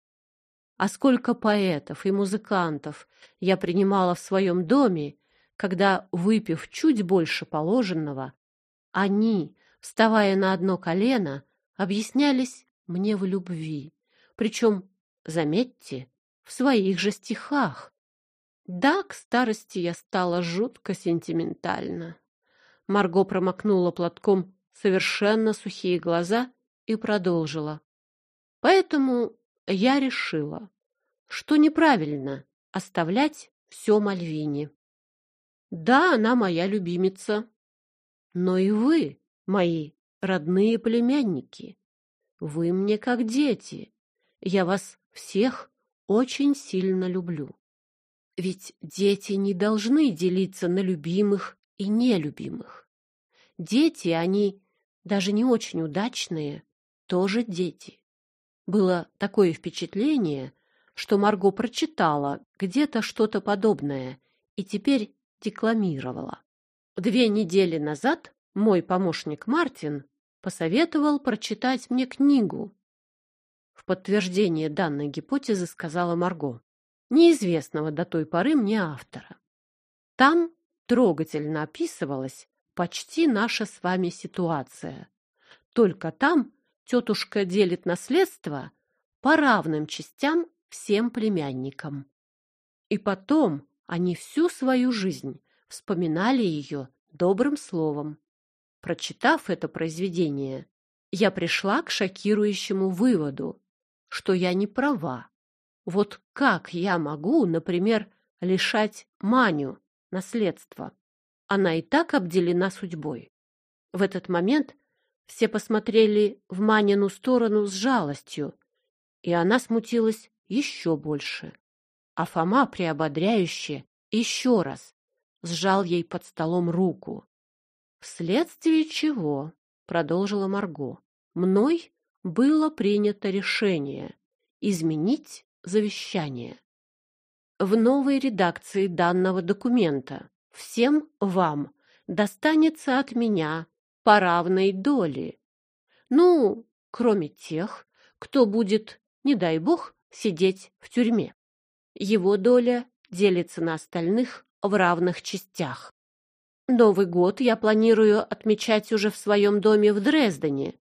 Speaker 1: А сколько поэтов и музыкантов я принимала в своем доме, когда, выпив чуть больше положенного, они, вставая на одно колено, объяснялись мне в любви. Причем, заметьте, в своих же стихах. Да, к старости я стала жутко сентиментальна. Марго промокнула платком совершенно сухие глаза и продолжила. Поэтому я решила, что неправильно оставлять все Мальвине. Да, она моя любимица, но и вы, мои родные племянники, вы мне как дети. Я вас всех очень сильно люблю. Ведь дети не должны делиться на любимых и нелюбимых. Дети, они даже не очень удачные, тоже дети. Было такое впечатление, что Марго прочитала где-то что-то подобное и теперь декламировала. Две недели назад мой помощник Мартин посоветовал прочитать мне книгу в подтверждение данной гипотезы сказала Марго, неизвестного до той поры мне автора. Там трогательно описывалась почти наша с вами ситуация. Только там тетушка делит наследство по равным частям всем племянникам. И потом они всю свою жизнь вспоминали ее добрым словом. Прочитав это произведение, я пришла к шокирующему выводу, что я не права. Вот как я могу, например, лишать Маню наследства? Она и так обделена судьбой. В этот момент все посмотрели в Манину сторону с жалостью, и она смутилась еще больше. А Фома, приободряюще, еще раз сжал ей под столом руку. «Вследствие чего?» — продолжила Марго. «Мной было принято решение изменить завещание. В новой редакции данного документа всем вам достанется от меня по равной доле. Ну, кроме тех, кто будет, не дай бог, сидеть в тюрьме. Его доля делится на остальных в равных частях. Новый год я планирую отмечать уже в своем доме в Дрездене,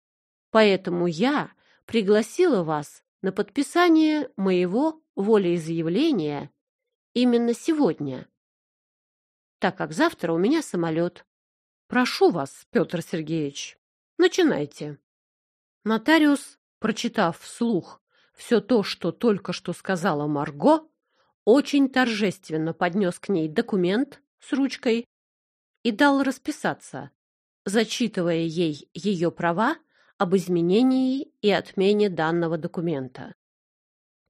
Speaker 1: поэтому я пригласила вас на подписание моего волеизъявления именно сегодня, так как завтра у меня самолет. Прошу вас, Петр Сергеевич, начинайте. Нотариус, прочитав вслух все то, что только что сказала Марго, очень торжественно поднес к ней документ с ручкой и дал расписаться, зачитывая ей ее права об изменении и отмене данного документа.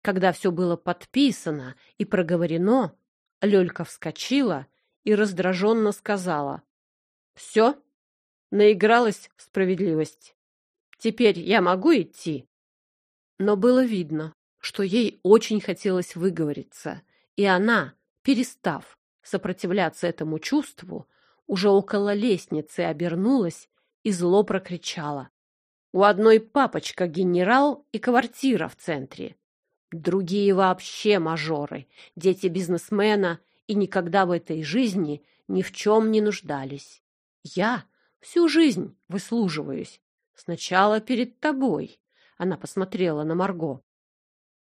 Speaker 1: Когда все было подписано и проговорено, Лёлька вскочила и раздраженно сказала. «Все, наигралась в справедливость. Теперь я могу идти?» Но было видно, что ей очень хотелось выговориться, и она, перестав сопротивляться этому чувству, уже около лестницы обернулась и зло прокричала. У одной папочка генерал и квартира в центре. Другие вообще мажоры, дети бизнесмена и никогда в этой жизни ни в чем не нуждались. Я всю жизнь выслуживаюсь. Сначала перед тобой. Она посмотрела на Марго.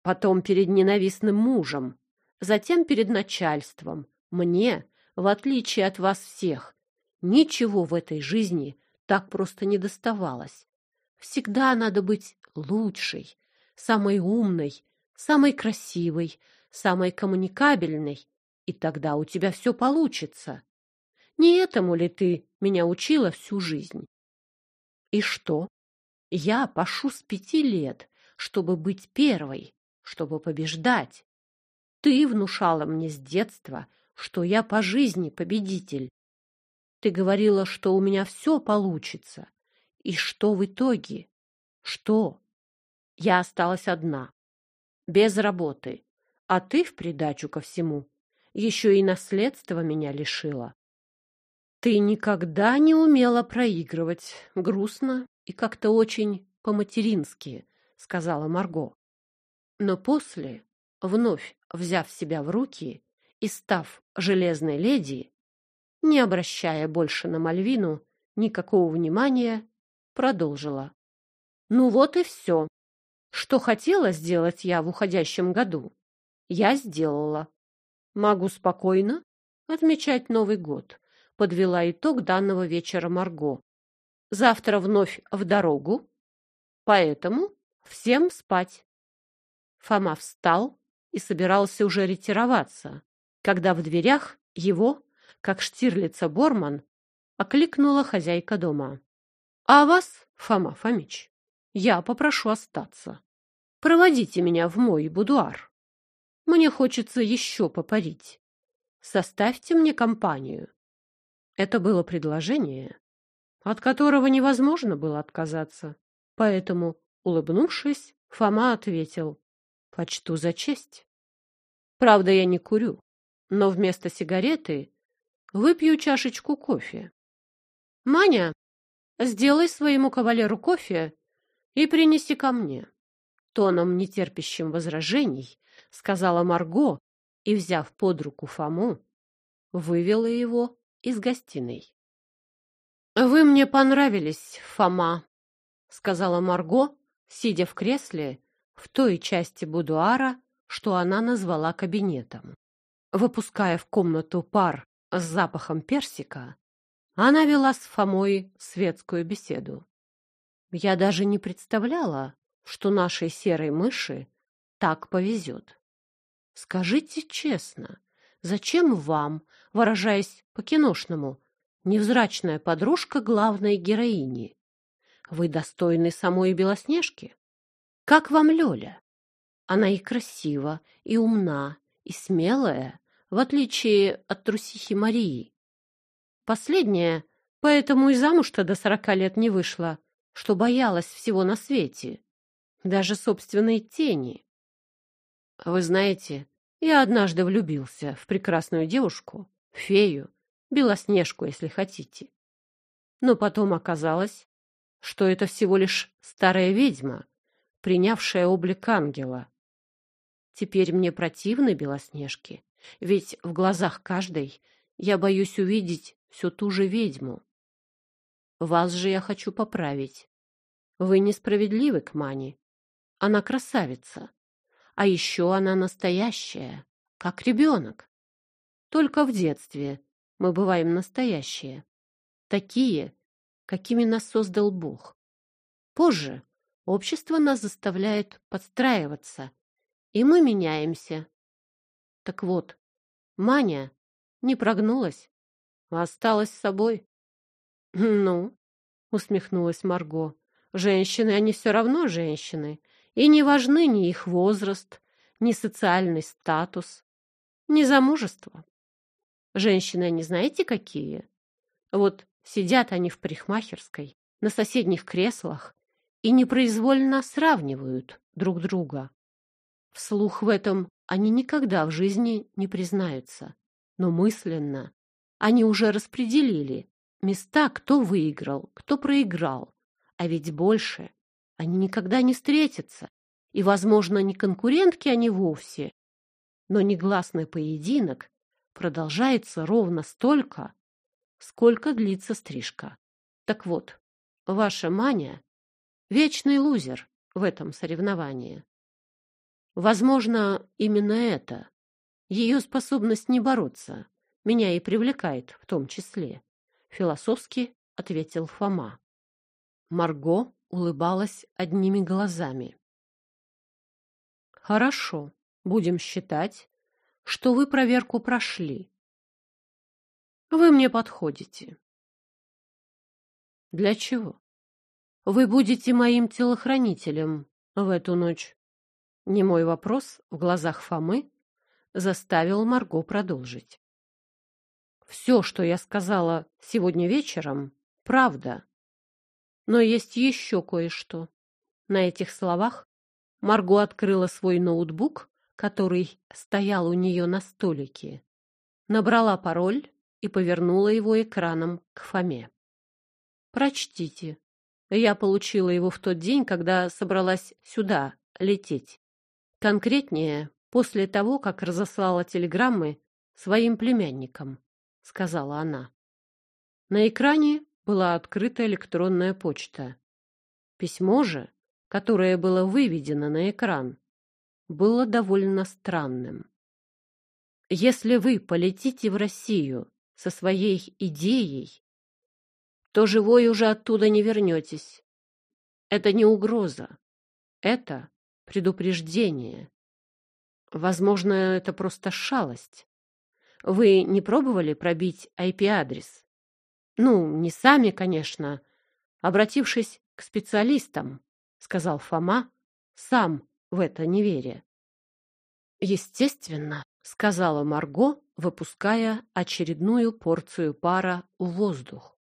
Speaker 1: Потом перед ненавистным мужем. Затем перед начальством. Мне, в отличие от вас всех, ничего в этой жизни так просто не доставалось. Всегда надо быть лучшей, самой умной, самой красивой, самой коммуникабельной и тогда у тебя все получится. Не этому ли ты меня учила всю жизнь? И что? Я пашу с пяти лет, чтобы быть первой, чтобы побеждать. Ты внушала мне с детства, что я по жизни победитель. Ты говорила, что у меня все получится. И что в итоге? Что? Я осталась одна, без работы, а ты в придачу ко всему еще и наследство меня лишила. Ты никогда не умела проигрывать, грустно и как-то очень по-матерински, сказала Марго. Но после, вновь взяв себя в руки и став железной леди, не обращая больше на Мальвину никакого внимания, продолжила. Ну вот и все. Что хотела сделать я в уходящем году, я сделала. Могу спокойно отмечать Новый год, подвела итог данного вечера Марго. Завтра вновь в дорогу, поэтому всем спать. Фома встал и собирался уже ретироваться, когда в дверях его, как Штирлица Борман, окликнула хозяйка дома. — А вас, Фома Фомич, я попрошу остаться. Проводите меня в мой будуар. Мне хочется еще попарить. Составьте мне компанию. Это было предложение, от которого невозможно было отказаться. Поэтому, улыбнувшись, Фома ответил, «Почту за честь. Правда, я не курю, но вместо сигареты выпью чашечку кофе. Маня, сделай своему кавалеру кофе и принеси ко мне. Тоном, нетерпящим возражений, сказала Марго и, взяв под руку Фому, вывела его из гостиной. «Вы мне понравились, Фома», — сказала Марго, сидя в кресле в той части будуара, что она назвала кабинетом. Выпуская в комнату пар с запахом персика, она вела с Фомой светскую беседу. Я даже не представляла, что нашей серой мыши так повезет. Скажите честно, зачем вам, выражаясь по-киношному, невзрачная подружка главной героини? Вы достойны самой Белоснежки? Как вам Лёля? Она и красива, и умна, и смелая, в отличие от трусихи Марии. Последняя поэтому и замуж-то до сорока лет не вышла, что боялась всего на свете, даже собственной тени. Вы знаете, я однажды влюбился в прекрасную девушку, фею, белоснежку, если хотите. Но потом оказалось, что это всего лишь старая ведьма, принявшая облик ангела. Теперь мне противны белоснежки, ведь в глазах каждой я боюсь увидеть всю ту же ведьму. Вас же я хочу поправить. Вы несправедливы к Мане. Она красавица. А еще она настоящая, как ребенок. Только в детстве мы бываем настоящие. Такие, какими нас создал Бог. Позже общество нас заставляет подстраиваться и мы меняемся. Так вот, Маня не прогнулась, а осталась с собой. Ну, усмехнулась Марго. Женщины, они все равно женщины, и не важны ни их возраст, ни социальный статус, ни замужество. Женщины, они знаете какие? Вот сидят они в парикмахерской, на соседних креслах и непроизвольно сравнивают друг друга. Вслух в этом они никогда в жизни не признаются, но мысленно они уже распределили места, кто выиграл, кто проиграл, а ведь больше они никогда не встретятся, и, возможно, не конкурентки они вовсе, но негласный поединок продолжается ровно столько, сколько длится стрижка. Так вот, ваша Маня — вечный лузер в этом соревновании. Возможно, именно это, ее способность не бороться, меня и привлекает в том числе, философски ответил Фома. Марго улыбалась одними глазами. Хорошо, будем считать, что вы проверку прошли. Вы мне подходите. Для чего? Вы будете моим телохранителем в эту ночь. Немой вопрос в глазах Фомы заставил Марго продолжить. «Все, что я сказала сегодня вечером, правда. Но есть еще кое-что». На этих словах Марго открыла свой ноутбук, который стоял у нее на столике, набрала пароль и повернула его экраном к Фоме. «Прочтите. Я получила его в тот день, когда собралась сюда лететь. Конкретнее, после того, как разослала телеграммы своим племянникам, сказала она. На экране была открыта электронная почта. Письмо же, которое было выведено на экран, было довольно странным. Если вы полетите в Россию со своей идеей, то живой уже оттуда не вернетесь. Это не угроза. Это предупреждение. Возможно, это просто шалость. Вы не пробовали пробить IP-адрес? Ну, не сами, конечно, обратившись к специалистам, сказал Фома, сам в это не веря. Естественно, сказала Марго, выпуская очередную порцию пара в воздух.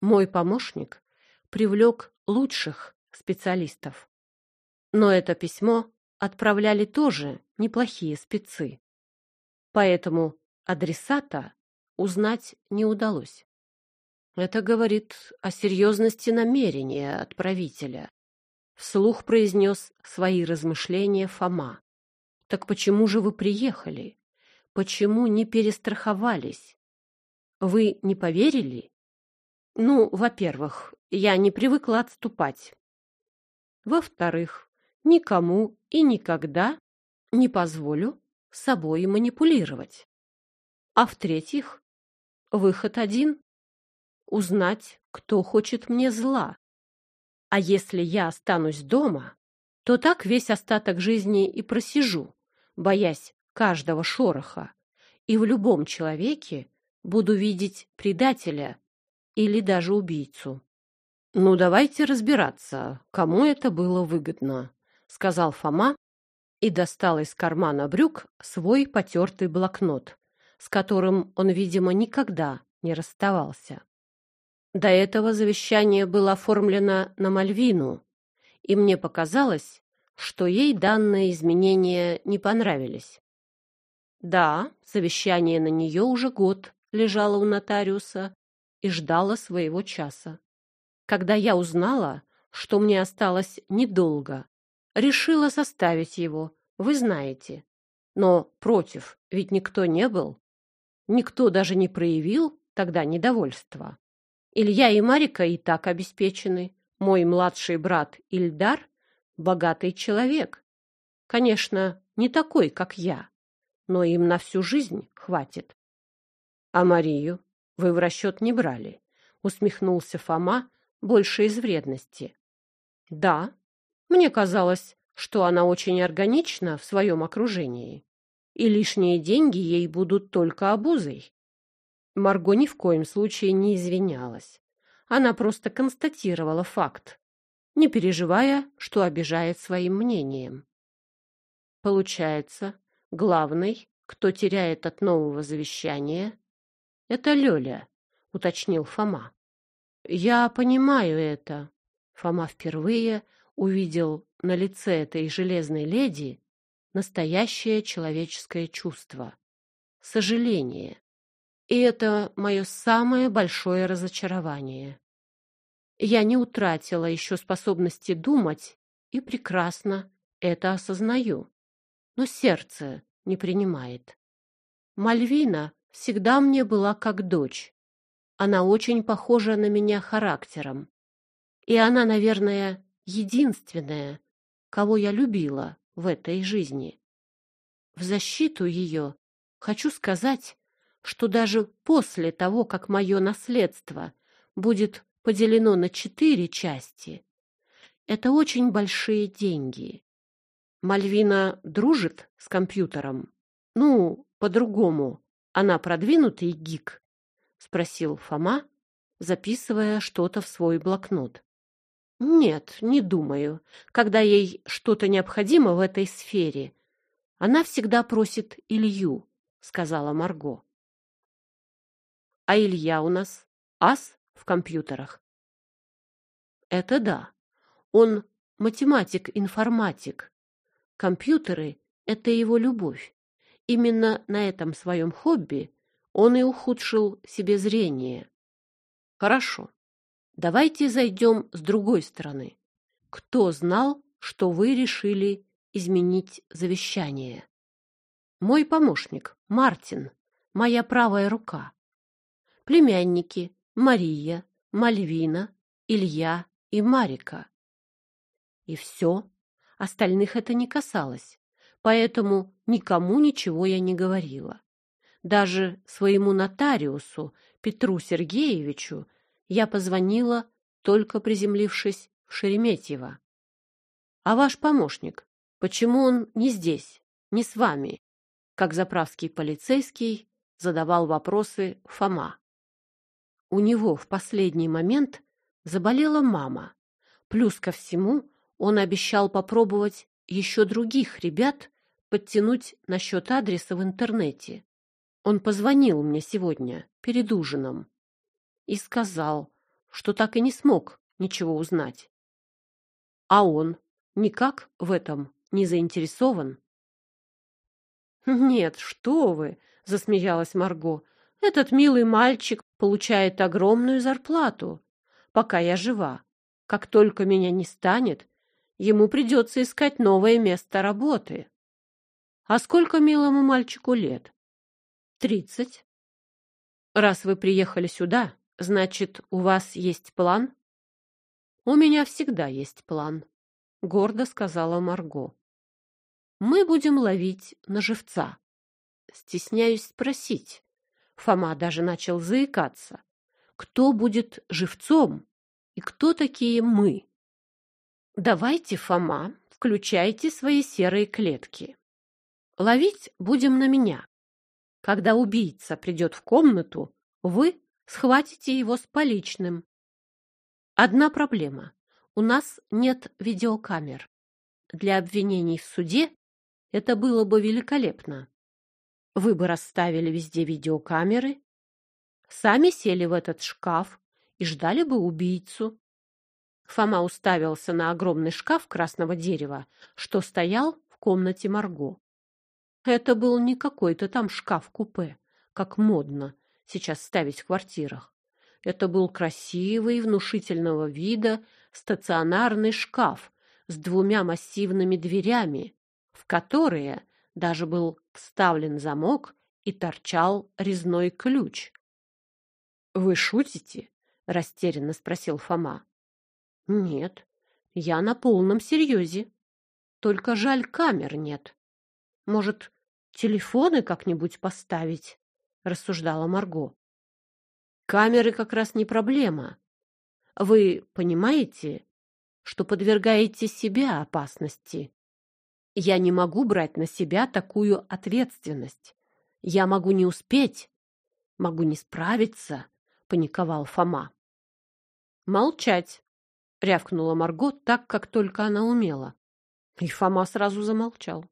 Speaker 1: Мой помощник привлек лучших специалистов. Но это письмо отправляли тоже неплохие спецы. Поэтому адресата узнать не удалось. Это говорит о серьезности намерения отправителя. Вслух произнес свои размышления Фома. Так почему же вы приехали? Почему не перестраховались? Вы не поверили? Ну, во-первых, я не привыкла отступать. Во-вторых, никому и никогда не позволю собой манипулировать. А в-третьих, выход один — узнать, кто хочет мне зла. А если я останусь дома, то так весь остаток жизни и просижу, боясь каждого шороха, и в любом человеке буду видеть предателя или даже убийцу. «Ну, давайте разбираться, кому это было выгодно», — сказал Фома и достал из кармана брюк свой потертый блокнот, с которым он, видимо, никогда не расставался. До этого завещание было оформлено на Мальвину, и мне показалось, что ей данные изменения не понравились. Да, завещание на нее уже год лежало у нотариуса и ждало своего часа. Когда я узнала, что мне осталось недолго, решила составить его, вы знаете. Но против ведь никто не был. Никто даже не проявил тогда недовольства. Илья и Марика и так обеспечены. Мой младший брат Ильдар — богатый человек. Конечно, не такой, как я, но им на всю жизнь хватит. — А Марию вы в расчет не брали? — усмехнулся Фома, больше из вредности. Да, мне казалось, что она очень органична в своем окружении, и лишние деньги ей будут только обузой. Марго ни в коем случае не извинялась. Она просто констатировала факт, не переживая, что обижает своим мнением. Получается, главный, кто теряет от нового завещания, это Лёля, уточнил Фома. Я понимаю это. Фома впервые увидел на лице этой железной леди настоящее человеческое чувство — сожаление. И это мое самое большое разочарование. Я не утратила еще способности думать и прекрасно это осознаю, но сердце не принимает. Мальвина всегда мне была как дочь, она очень похожа на меня характером. И она, наверное, единственная, кого я любила в этой жизни. В защиту ее хочу сказать, что даже после того, как мое наследство будет поделено на четыре части, это очень большие деньги. Мальвина дружит с компьютером? Ну, по-другому. Она продвинутый гик — спросил Фома, записывая что-то в свой блокнот. «Нет, не думаю. Когда ей что-то необходимо в этой сфере, она всегда просит Илью», — сказала Марго. «А Илья у нас ас в компьютерах?» «Это да. Он математик-информатик. Компьютеры — это его любовь. Именно на этом своем хобби он и ухудшил себе зрение. Хорошо. Давайте зайдем с другой стороны. Кто знал, что вы решили изменить завещание? Мой помощник, Мартин, моя правая рука. Племянники Мария, Мальвина, Илья и Марика. И все. Остальных это не касалось, поэтому никому ничего я не говорила. Даже своему нотариусу Петру Сергеевичу я позвонила, только приземлившись в Шереметьево. А ваш помощник, почему он не здесь, не с вами? Как заправский полицейский задавал вопросы Фома. У него в последний момент заболела мама. Плюс ко всему он обещал попробовать еще других ребят подтянуть насчет адреса в интернете. Он позвонил мне сегодня, перед ужином, и сказал, что так и не смог ничего узнать. А он никак в этом не заинтересован. «Нет, что вы!» — засмеялась Марго. «Этот милый мальчик получает огромную зарплату, пока я жива. Как только меня не станет, ему придется искать новое место работы. А сколько милому мальчику лет? Тридцать. Раз вы приехали сюда, значит, у вас есть план? У меня всегда есть план, гордо сказала Марго. Мы будем ловить на живца. Стесняюсь спросить. Фома даже начал заикаться. Кто будет живцом и кто такие мы? Давайте, Фома, включайте свои серые клетки. Ловить будем на меня. Когда убийца придет в комнату, вы схватите его с поличным. Одна проблема. У нас нет видеокамер. Для обвинений в суде это было бы великолепно. Вы бы расставили везде видеокамеры, сами сели в этот шкаф и ждали бы убийцу. Фома уставился на огромный шкаф красного дерева, что стоял в комнате Марго. Это был не какой-то там шкаф-купе, как модно сейчас ставить в квартирах. Это был красивый, внушительного вида стационарный шкаф с двумя массивными дверями, в которые даже был вставлен замок и торчал резной ключ. «Вы шутите?» — растерянно спросил Фома. «Нет, я на полном серьезе. Только жаль, камер нет. Может, телефоны как-нибудь поставить?» — рассуждала Марго. «Камеры как раз не проблема. Вы понимаете, что подвергаете себя опасности. Я не могу брать на себя такую ответственность. Я могу не успеть, могу не справиться», — паниковал Фома. «Молчать!» — рявкнула Марго так, как только она умела. И Фома сразу замолчал.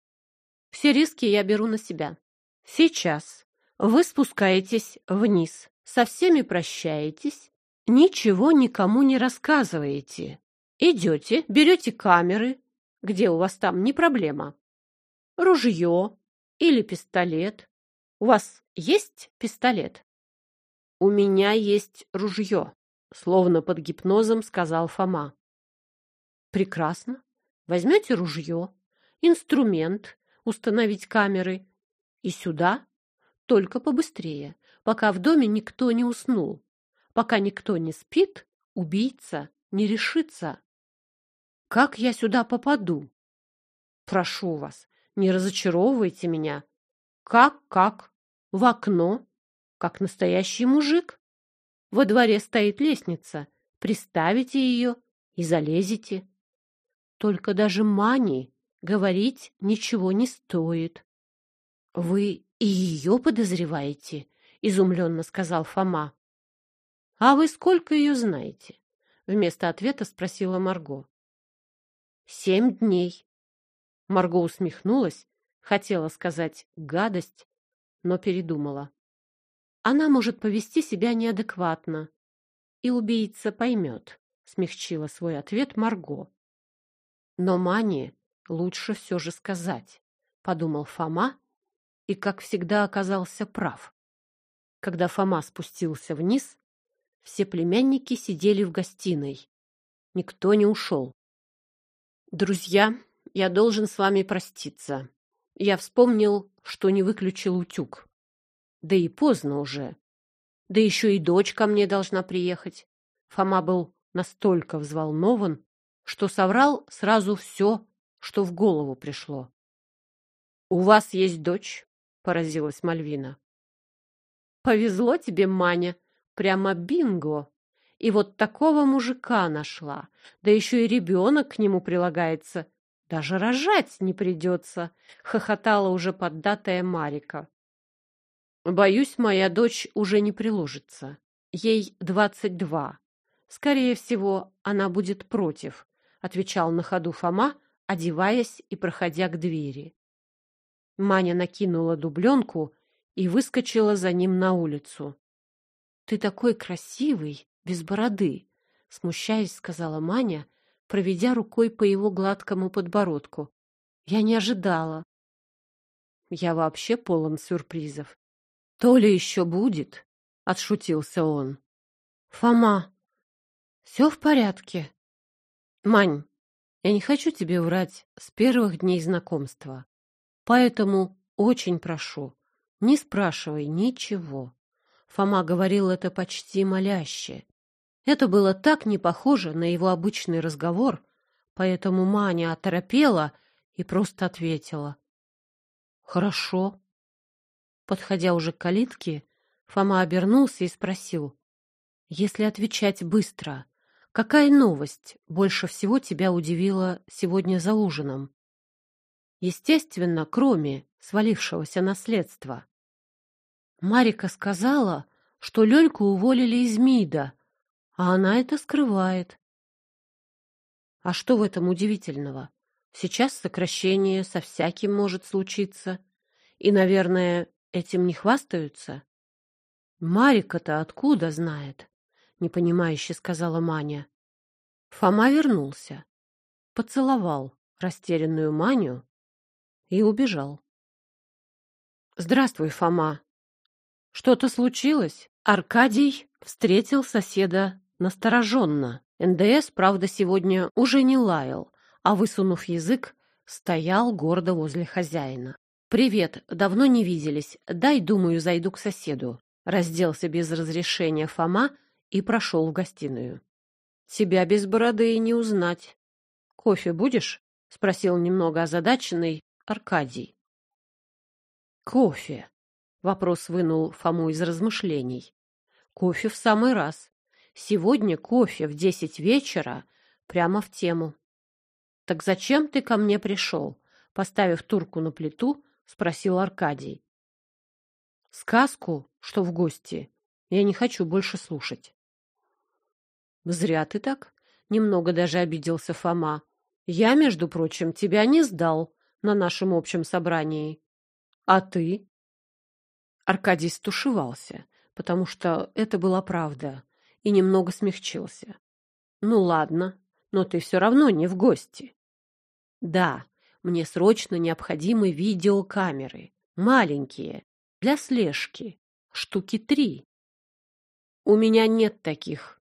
Speaker 1: Все риски я беру на себя. Сейчас вы спускаетесь вниз, со всеми прощаетесь, ничего никому не рассказываете. Идете, берете камеры, где у вас там не проблема. Ружье или пистолет. У вас есть пистолет? У меня есть ружье, словно под гипнозом сказал Фома. Прекрасно. Возьмете ружье, инструмент, установить камеры. И сюда только побыстрее, пока в доме никто не уснул. Пока никто не спит, убийца не решится. Как я сюда попаду? Прошу вас, не разочаровывайте меня. Как-как? В окно? Как настоящий мужик? Во дворе стоит лестница. Приставите ее и залезете. Только даже Мани говорить ничего не стоит. — Вы и ее подозреваете? — изумленно сказал Фома. — А вы сколько ее знаете? — вместо ответа спросила Марго. — Семь дней. Марго усмехнулась, хотела сказать «гадость», но передумала. Она может повести себя неадекватно, и убийца поймет, смягчила свой ответ Марго. Но Мани лучше все же сказать, подумал Фома и, как всегда, оказался прав. Когда Фома спустился вниз, все племянники сидели в гостиной. Никто не ушел. «Друзья, я должен с вами проститься. Я вспомнил, что не выключил утюг. Да и поздно уже. Да еще и дочь ко мне должна приехать». Фома был настолько взволнован, что соврал сразу все, что в голову пришло. «У вас есть дочь?» — поразилась Мальвина. «Повезло тебе, Маня, прямо бинго! И вот такого мужика нашла, да еще и ребенок к нему прилагается. Даже рожать не придется!» — хохотала уже поддатая Марика. «Боюсь, моя дочь уже не приложится. Ей двадцать два. Скорее всего, она будет против», — отвечал на ходу Фома, одеваясь и проходя к двери. Маня накинула дубленку и выскочила за ним на улицу. — Ты такой красивый, без бороды! — смущаясь, сказала Маня, проведя рукой по его гладкому подбородку. — Я не ожидала. — Я вообще полон сюрпризов. — То ли еще будет? — отшутился он. — Фома, все в порядке? — Мань, Я не хочу тебе врать с первых дней знакомства. Поэтому очень прошу, не спрашивай ничего. Фома говорил это почти моляще. Это было так не похоже на его обычный разговор, поэтому Маня оторопела и просто ответила. «Хорошо». Подходя уже к калитке, Фома обернулся и спросил. «Если отвечать быстро, какая новость больше всего тебя удивила сегодня за ужином?» Естественно, кроме свалившегося наследства. Марика сказала, что Лёльку уволили из МИДа, а она это скрывает. А что в этом удивительного? Сейчас сокращение со всяким может случиться. И, наверное, этим не хвастаются. Марика-то откуда знает? Непонимающе сказала Маня. Фома вернулся, поцеловал растерянную Маню и убежал. Здравствуй, Фома. Что-то случилось? Аркадий встретил соседа настороженно. НДС, правда, сегодня уже не лаял, а, высунув язык, стоял гордо возле хозяина. «Привет, давно не виделись. Дай, думаю, зайду к соседу». Разделся без разрешения Фома и прошел в гостиную. «Тебя без бороды и не узнать. Кофе будешь?» — спросил немного озадаченный Аркадий. «Кофе», — вопрос вынул Фому из размышлений. «Кофе в самый раз. Сегодня кофе в десять вечера прямо в тему». «Так зачем ты ко мне пришел?» Поставив турку на плиту, спросил Аркадий. «Сказку, что в гости, я не хочу больше слушать». «Зря ты так», — немного даже обиделся Фома. «Я, между прочим, тебя не сдал на нашем общем собрании. А ты?» Аркадий стушевался, потому что это была правда, и немного смягчился. «Ну ладно, но ты все равно не в гости. Да, мне срочно необходимы видеокамеры. Маленькие, для слежки. Штуки три. У меня нет таких.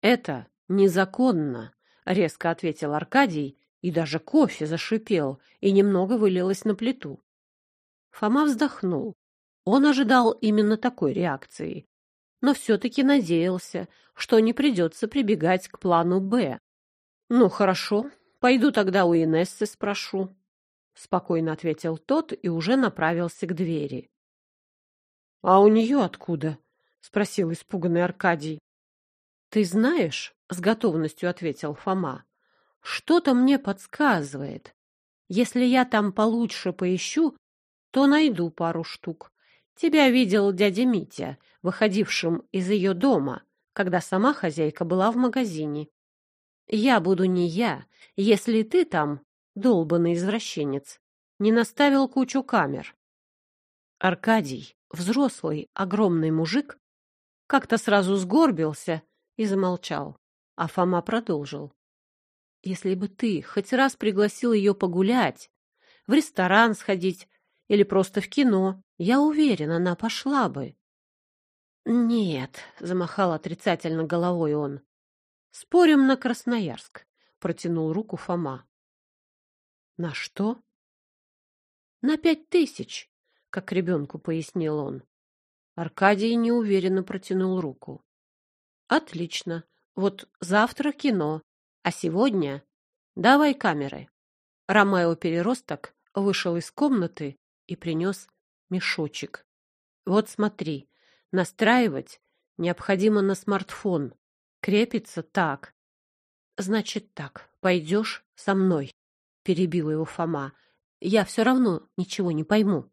Speaker 1: Это незаконно, резко ответил Аркадий, и даже кофе зашипел и немного вылилось на плиту. Фома вздохнул. Он ожидал именно такой реакции, но все-таки надеялся, что не придется прибегать к плану «Б». «Ну, хорошо, Пойду тогда у Инессы спрошу. Спокойно ответил тот и уже направился к двери. — А у нее откуда? — спросил испуганный Аркадий. — Ты знаешь, — с готовностью ответил Фома, — что-то мне подсказывает. Если я там получше поищу, то найду пару штук. Тебя видел дядя Митя, выходившим из ее дома, когда сама хозяйка была в магазине. Я буду не я, если ты там, долбанный извращенец, не наставил кучу камер. Аркадий, взрослый, огромный мужик, как-то сразу сгорбился и замолчал, а Фома продолжил. Если бы ты хоть раз пригласил ее погулять, в ресторан сходить или просто в кино, я уверен, она пошла бы. Нет, замахал отрицательно головой он. Спорим на Красноярск, протянул руку Фома. На что? На пять тысяч, как ребенку пояснил он. Аркадий неуверенно протянул руку. Отлично. Вот завтра кино, а сегодня давай камеры. Ромео Переросток вышел из комнаты и принес мешочек. Вот смотри, настраивать необходимо на смартфон. Крепится так. Значит так, пойдешь со мной, перебил его Фома. Я все равно ничего не пойму.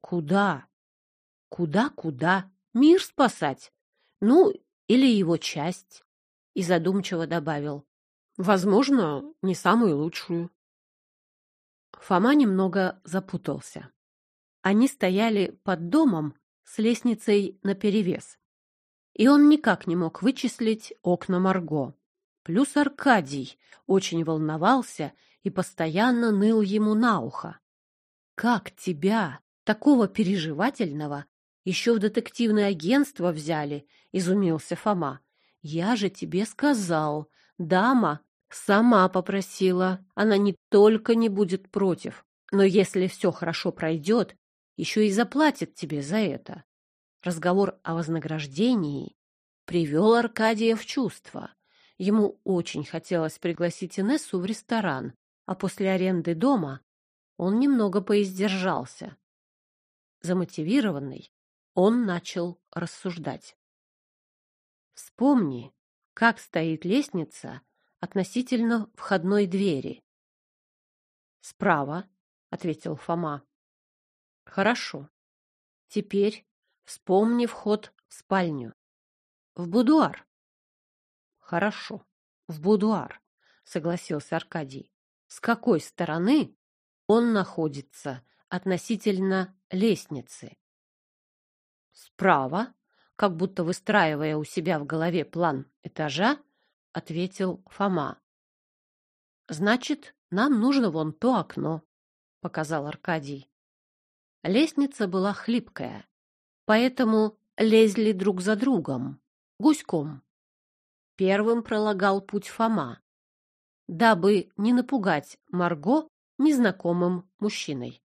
Speaker 1: Куда? Куда-куда? Мир спасать? Ну, или его часть. И задумчиво добавил. Возможно, не самую лучшую. Фома немного запутался. Они стояли под домом с лестницей наперевес и он никак не мог вычислить окна Марго. Плюс Аркадий очень волновался и постоянно ныл ему на ухо. «Как тебя, такого переживательного, еще в детективное агентство взяли?» — изумился Фома. «Я же тебе сказал, дама Сама попросила. Она не только не будет против, но если все хорошо пройдет, еще и заплатит тебе за это. Разговор о вознаграждении привел Аркадия в чувство. Ему очень хотелось пригласить Инессу в ресторан, а после аренды дома он немного поиздержался. Замотивированный, он начал рассуждать. Вспомни, как стоит лестница относительно входной двери. «Справа», — ответил Фома. «Хорошо. Теперь вспомни вход в спальню. В будуар». «Хорошо, в будуар», — согласился Аркадий. «С какой стороны он находится относительно лестницы?» «Справа», как будто выстраивая у себя в голове план этажа, ответил Фома. Значит, нам нужно вон то окно, показал Аркадий. Лестница была хлипкая, поэтому лезли друг за другом, гуськом. Первым пролагал путь Фома, дабы не напугать Марго незнакомым мужчиной.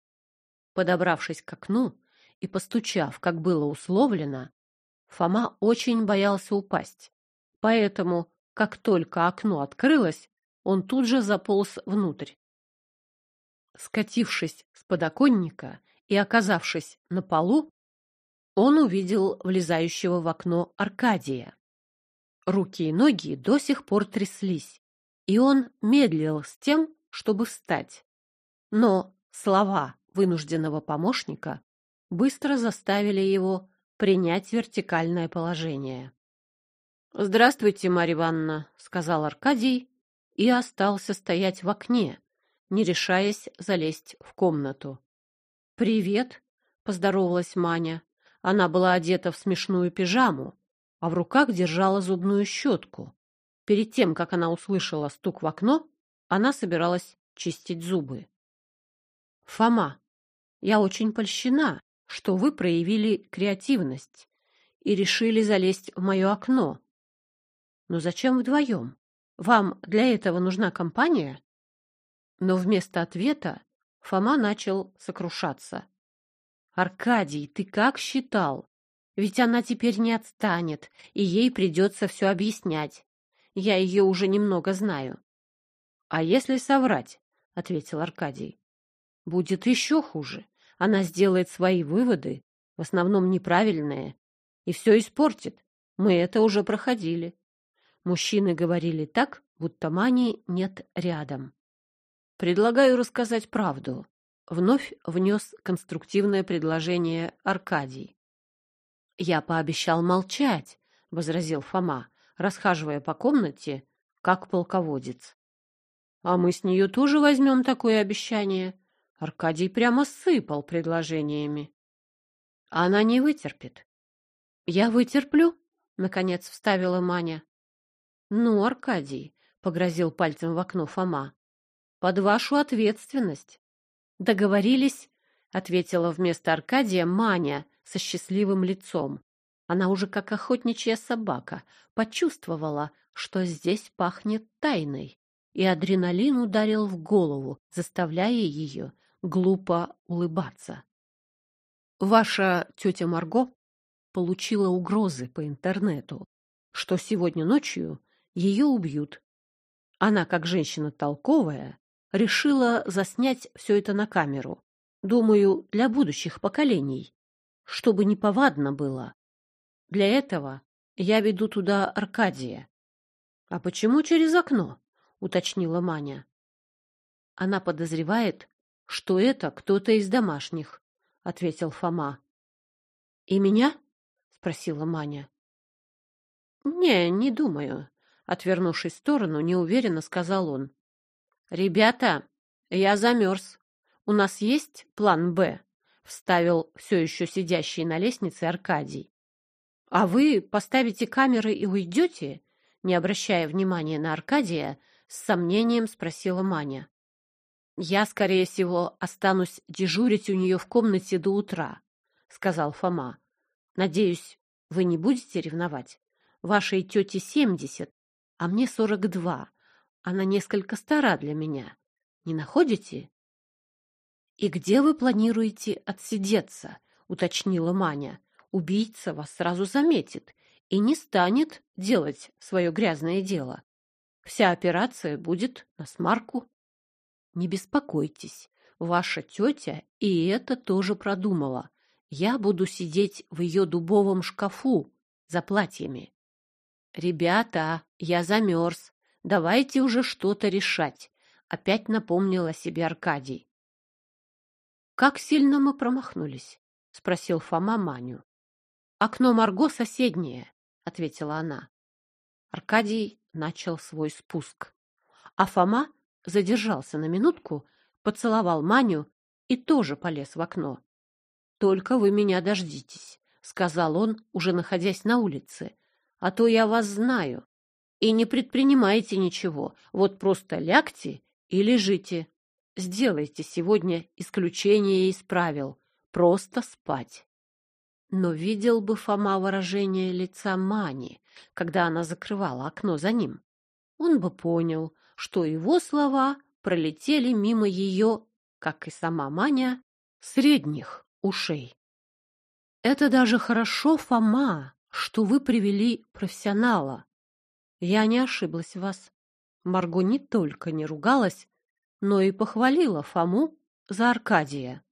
Speaker 1: Подобравшись к окну и постучав, как было условлено, Фома очень боялся упасть, поэтому как только окно открылось, он тут же заполз внутрь. Скатившись с подоконника и оказавшись на полу, он увидел влезающего в окно Аркадия. Руки и ноги до сих пор тряслись, и он медлил с тем, чтобы встать. Но слова вынужденного помощника быстро заставили его принять вертикальное положение. «Здравствуйте, Марья Ивановна», — сказал Аркадий и остался стоять в окне, не решаясь залезть в комнату. «Привет», — поздоровалась Маня. Она была одета в смешную пижаму, а в руках держала зубную щетку. Перед тем, как она услышала стук в окно, она собиралась чистить зубы. «Фома, я очень польщена, что вы проявили креативность и решили залезть в мое окно», но зачем вдвоем? Вам для этого нужна компания? Но вместо ответа Фома начал сокрушаться. Аркадий, ты как считал? Ведь она теперь не отстанет, и ей придется все объяснять. Я ее уже немного знаю. А если соврать? ответил Аркадий. Будет еще хуже. Она сделает свои выводы, в основном неправильные, и все испортит. Мы это уже проходили. Мужчины говорили так, будто Мани нет рядом. «Предлагаю рассказать правду», — вновь внес конструктивное предложение Аркадий. «Я пообещал молчать», — возразил Фома, расхаживая по комнате, как полководец. «А мы с нее тоже возьмем такое обещание». Аркадий прямо сыпал предложениями. «Она не вытерпит». «Я вытерплю», — наконец вставила Маня. Ну, Аркадий, погрозил пальцем в окно Фома. Под вашу ответственность. Договорились, ответила вместо Аркадия Маня со счастливым лицом. Она уже как охотничья собака почувствовала, что здесь пахнет тайной, и адреналин ударил в голову, заставляя ее глупо улыбаться. Ваша тетя Марго получила угрозы по интернету, что сегодня ночью ее убьют. Она, как женщина толковая, решила заснять все это на камеру. Думаю, для будущих поколений, чтобы неповадно было. Для этого я веду туда Аркадия. — А почему через окно? — уточнила Маня. Она подозревает, что это кто-то из домашних, — ответил Фома. — И меня? — спросила Маня. — Не, не думаю. Отвернувшись в сторону, неуверенно сказал он. «Ребята, я замерз. У нас есть план «Б»?» — вставил все еще сидящий на лестнице Аркадий. «А вы поставите камеры и уйдете?» Не обращая внимания на Аркадия, с сомнением спросила Маня. «Я, скорее всего, останусь дежурить у нее в комнате до утра», — сказал Фома. «Надеюсь, вы не будете ревновать? Вашей тете семьдесят, а мне сорок два. она несколько стара для меня. Не находите? И где вы планируете отсидеться? уточнила Маня. Убийца вас сразу заметит и не станет делать свое грязное дело. Вся операция будет на смарку. Не беспокойтесь, ваша тетя и это тоже продумала. Я буду сидеть в ее дубовом шкафу за платьями. Ребята, я замерз. Давайте уже что-то решать. Опять напомнил о себе Аркадий. Как сильно мы промахнулись? Спросил Фома Маню. Окно Марго соседнее, ответила она. Аркадий начал свой спуск. А Фома задержался на минутку, поцеловал Маню и тоже полез в окно. «Только вы меня дождитесь», — сказал он, уже находясь на улице, «а то я вас знаю. И не предпринимайте ничего, вот просто лягте и лежите. Сделайте сегодня исключение из правил, просто спать». Но видел бы Фома выражение лица Мани, когда она закрывала окно за ним. Он бы понял, что его слова пролетели мимо ее, как и сама Маня, средних ушей. Это даже хорошо, Фома, что вы привели профессионала. Я не ошиблась в вас. Марго не только не ругалась, но и похвалила Фому за Аркадия.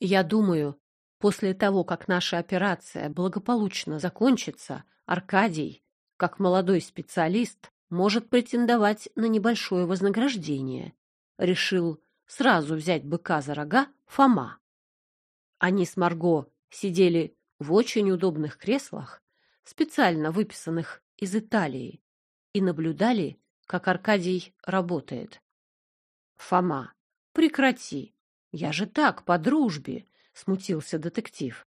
Speaker 1: Я думаю, после того, как наша операция благополучно закончится, Аркадий, как молодой специалист, может претендовать на небольшое вознаграждение. Решил сразу взять быка за рога Фома. Они с Марго сидели в очень удобных креслах, специально выписанных из Италии, и наблюдали, как Аркадий работает. «Фома, прекрати! Я же так, по дружбе!» — смутился детектив.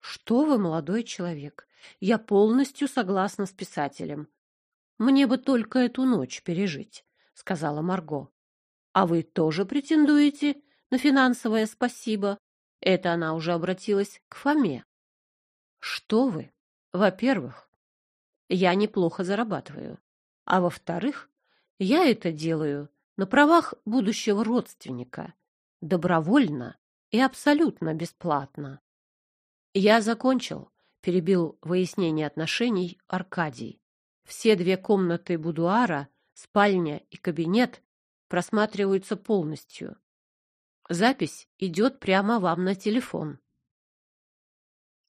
Speaker 1: «Что вы, молодой человек! Я полностью согласна с писателем. Мне бы только эту ночь пережить», — сказала Марго. «А вы тоже претендуете на финансовое спасибо?» Это она уже обратилась к Фоме. Что вы? Во-первых, я неплохо зарабатываю. А во-вторых, я это делаю на правах будущего родственника. Добровольно и абсолютно бесплатно. Я закончил, перебил выяснение отношений Аркадий. Все две комнаты будуара, спальня и кабинет просматриваются полностью. Запись идет прямо вам на телефон.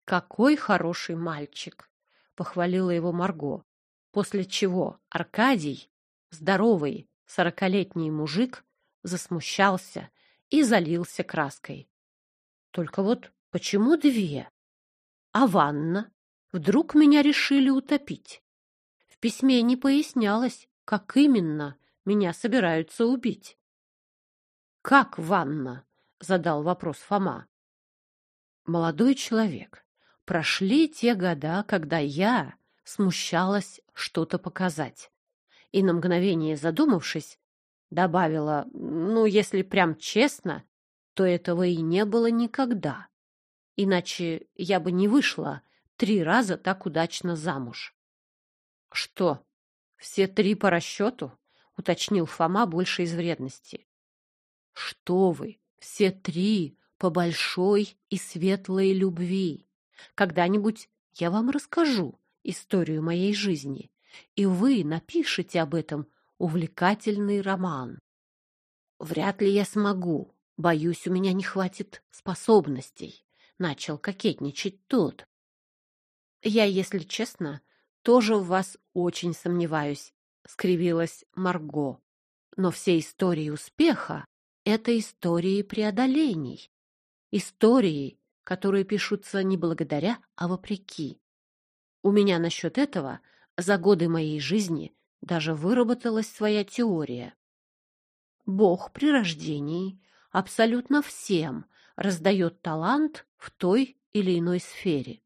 Speaker 1: Какой хороший мальчик, похвалила его Марго. После чего Аркадий, здоровый сорокалетний мужик, засмущался и залился краской. Только вот почему две? А ванна? Вдруг меня решили утопить? Письме не пояснялось, как именно меня собираются убить. «Как ванна?» — задал вопрос Фома. «Молодой человек, прошли те года, когда я смущалась что-то показать». И на мгновение задумавшись, добавила, «Ну, если прям честно, то этого и не было никогда. Иначе я бы не вышла три раза так удачно замуж». «Что, все три по расчету?» — уточнил Фома больше из вредности. Что вы, все три по большой и светлой любви. Когда-нибудь я вам расскажу историю моей жизни, и вы напишете об этом увлекательный роман. Вряд ли я смогу. Боюсь, у меня не хватит способностей. Начал кокетничать тот. Я, если честно, тоже в вас очень сомневаюсь, скривилась Марго. Но все истории успеха это истории преодолений. Истории, которые пишутся не благодаря, а вопреки. У меня насчет этого за годы моей жизни даже выработалась своя теория. Бог при рождении абсолютно всем раздает талант в той или иной сфере.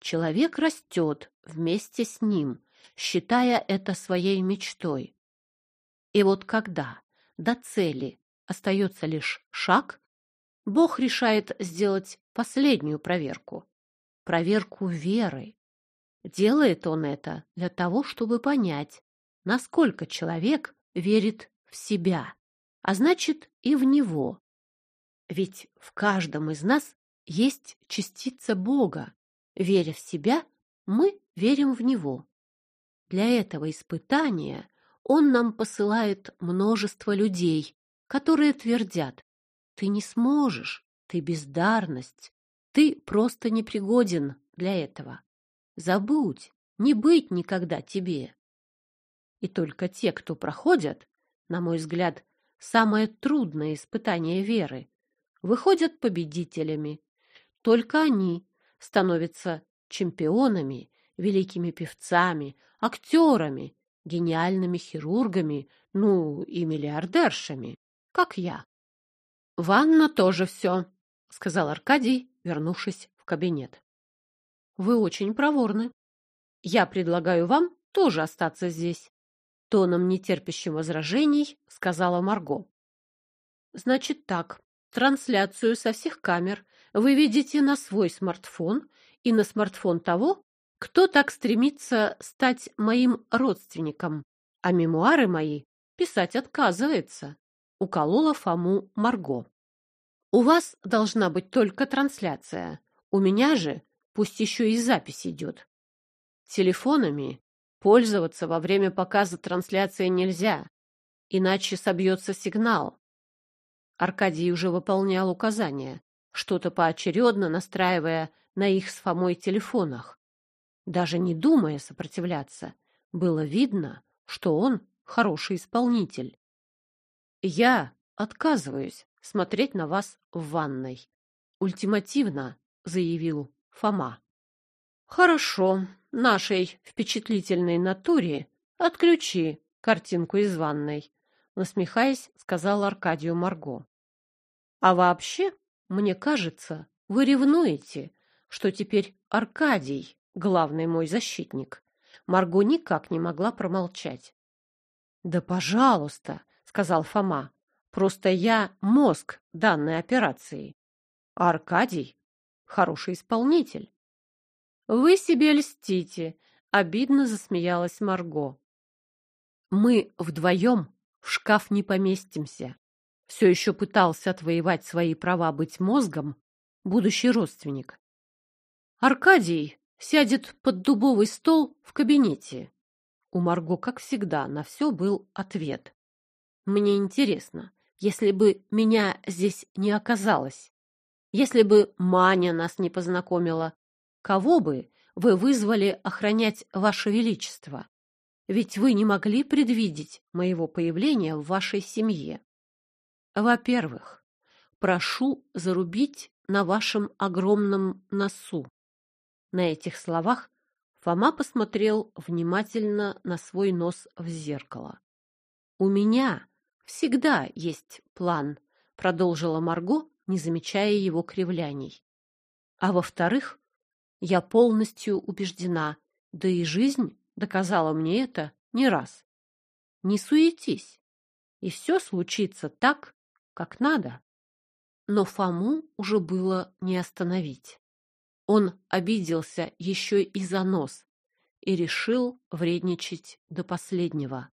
Speaker 1: Человек растет вместе с ним, считая это своей мечтой. И вот когда до цели остается лишь шаг, Бог решает сделать последнюю проверку. Проверку веры. Делает он это для того, чтобы понять, насколько человек верит в себя, а значит и в него. Ведь в каждом из нас есть частица Бога. Веря в себя, мы верим в него. Для этого испытания он нам посылает множество людей, которые твердят, ты не сможешь, ты бездарность, ты просто непригоден для этого. Забудь, не быть никогда тебе. И только те, кто проходят, на мой взгляд, самое трудное испытание веры, выходят победителями. Только они становятся чемпионами, великими певцами, актерами, гениальными хирургами, ну и миллиардершами, как я. «Ванна тоже все», — сказал Аркадий, вернувшись в кабинет. «Вы очень проворны. Я предлагаю вам тоже остаться здесь», — тоном нетерпящим возражений сказала Марго. «Значит так, трансляцию со всех камер вы видите на свой смартфон и на смартфон того, кто так стремится стать моим родственником, а мемуары мои писать отказывается, уколола Фому Марго. У вас должна быть только трансляция. У меня же пусть еще и запись идет. Телефонами пользоваться во время показа трансляции нельзя, иначе собьется сигнал. Аркадий уже выполнял указания, что-то поочередно настраивая на их с Фомой телефонах. Даже не думая сопротивляться, было видно, что он хороший исполнитель. «Я отказываюсь смотреть на вас в ванной», — ультимативно заявил Фома. «Хорошо, нашей впечатлительной натуре отключи картинку из ванной», — насмехаясь, сказал Аркадию Марго. «А вообще, мне кажется, вы ревнуете, что теперь Аркадий главный мой защитник. Марго никак не могла промолчать. «Да, пожалуйста», — сказал Фома, — «просто я мозг данной операции. А Аркадий — хороший исполнитель». «Вы себе льстите», — обидно засмеялась Марго. «Мы вдвоем в шкаф не поместимся», — все еще пытался отвоевать свои права быть мозгом будущий родственник. Аркадий сядет под дубовый стол в кабинете. У Марго, как всегда, на все был ответ. Мне интересно, если бы меня здесь не оказалось, если бы Маня нас не познакомила, кого бы вы вызвали охранять ваше величество? Ведь вы не могли предвидеть моего появления в вашей семье. Во-первых, прошу зарубить на вашем огромном носу. На этих словах Фома посмотрел внимательно на свой нос в зеркало. «У меня всегда есть план», — продолжила Марго, не замечая его кривляний. «А во-вторых, я полностью убеждена, да и жизнь доказала мне это не раз. Не суетись, и все случится так, как надо». Но Фому уже было не остановить. Он обиделся еще и за нос и решил вредничать до последнего.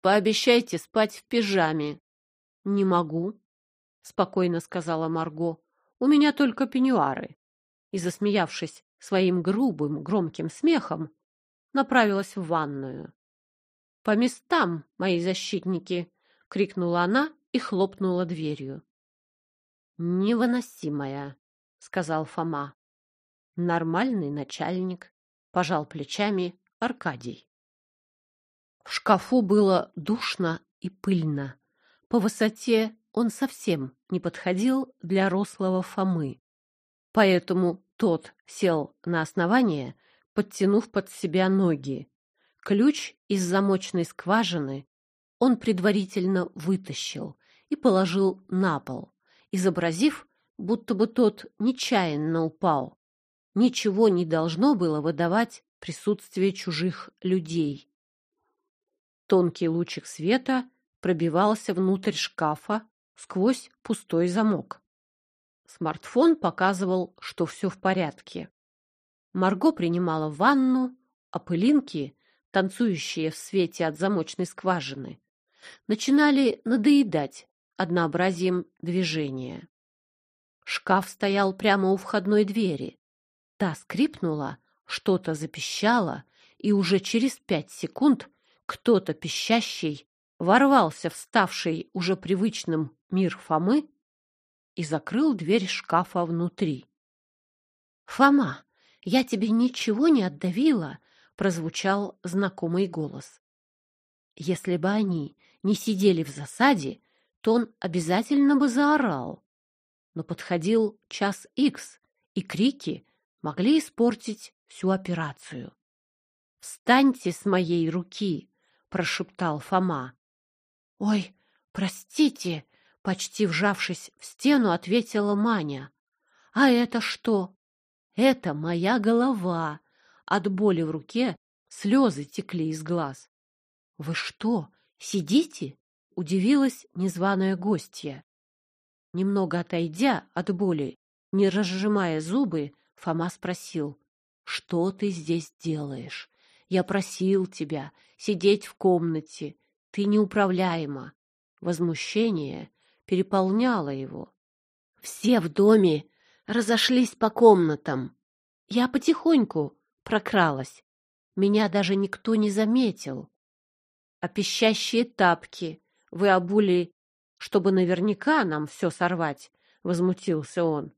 Speaker 1: «Пообещайте спать в пижаме». «Не могу», — спокойно сказала Марго. «У меня только пеньюары». И, засмеявшись своим грубым, громким смехом, направилась в ванную. «По местам, мои защитники!» — крикнула она и хлопнула дверью. «Невыносимая», — сказал Фома. Нормальный начальник, пожал плечами Аркадий. В шкафу было душно и пыльно. По высоте он совсем не подходил для рослого Фомы. Поэтому тот сел на основание, подтянув под себя ноги. Ключ из замочной скважины он предварительно вытащил и положил на пол, изобразив, будто бы тот нечаянно упал ничего не должно было выдавать присутствие чужих людей. Тонкий лучик света пробивался внутрь шкафа сквозь пустой замок. Смартфон показывал, что все в порядке. Марго принимала ванну, а пылинки танцующие в свете от замочной скважины, начинали надоедать однообразием движения. Шкаф стоял прямо у входной двери. Та скрипнула, что-то запищало, и уже через пять секунд кто-то пищащий ворвался в ставший уже привычным мир Фомы и закрыл дверь шкафа внутри. «Фома, я тебе ничего не отдавила!» — прозвучал знакомый голос. Если бы они не сидели в засаде, то он обязательно бы заорал. Но подходил час икс, и крики могли испортить всю операцию. «Встаньте с моей руки!» — прошептал Фома. «Ой, простите!» — почти вжавшись в стену, ответила Маня. «А это что?» «Это моя голова!» От боли в руке слезы текли из глаз. «Вы что, сидите?» — удивилась незваная гостья. Немного отойдя от боли, не разжимая зубы, Фома спросил, «Что ты здесь делаешь? Я просил тебя сидеть в комнате. Ты неуправляема». Возмущение переполняло его. Все в доме разошлись по комнатам. Я потихоньку прокралась. Меня даже никто не заметил. А пищащие тапки вы обули, чтобы наверняка нам все сорвать, — возмутился он. —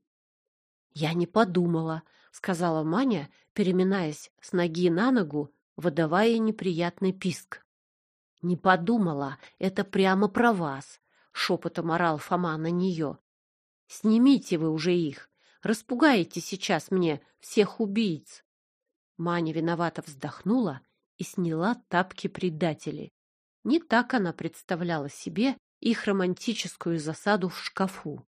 Speaker 1: Я не подумала, — сказала Маня, переминаясь с ноги на ногу, выдавая неприятный писк. — Не подумала, это прямо про вас, — шепотом орал Фома на нее. — Снимите вы уже их, распугаете сейчас мне всех убийц. Маня виновато вздохнула и сняла тапки предателей. Не так она представляла себе их романтическую засаду в шкафу.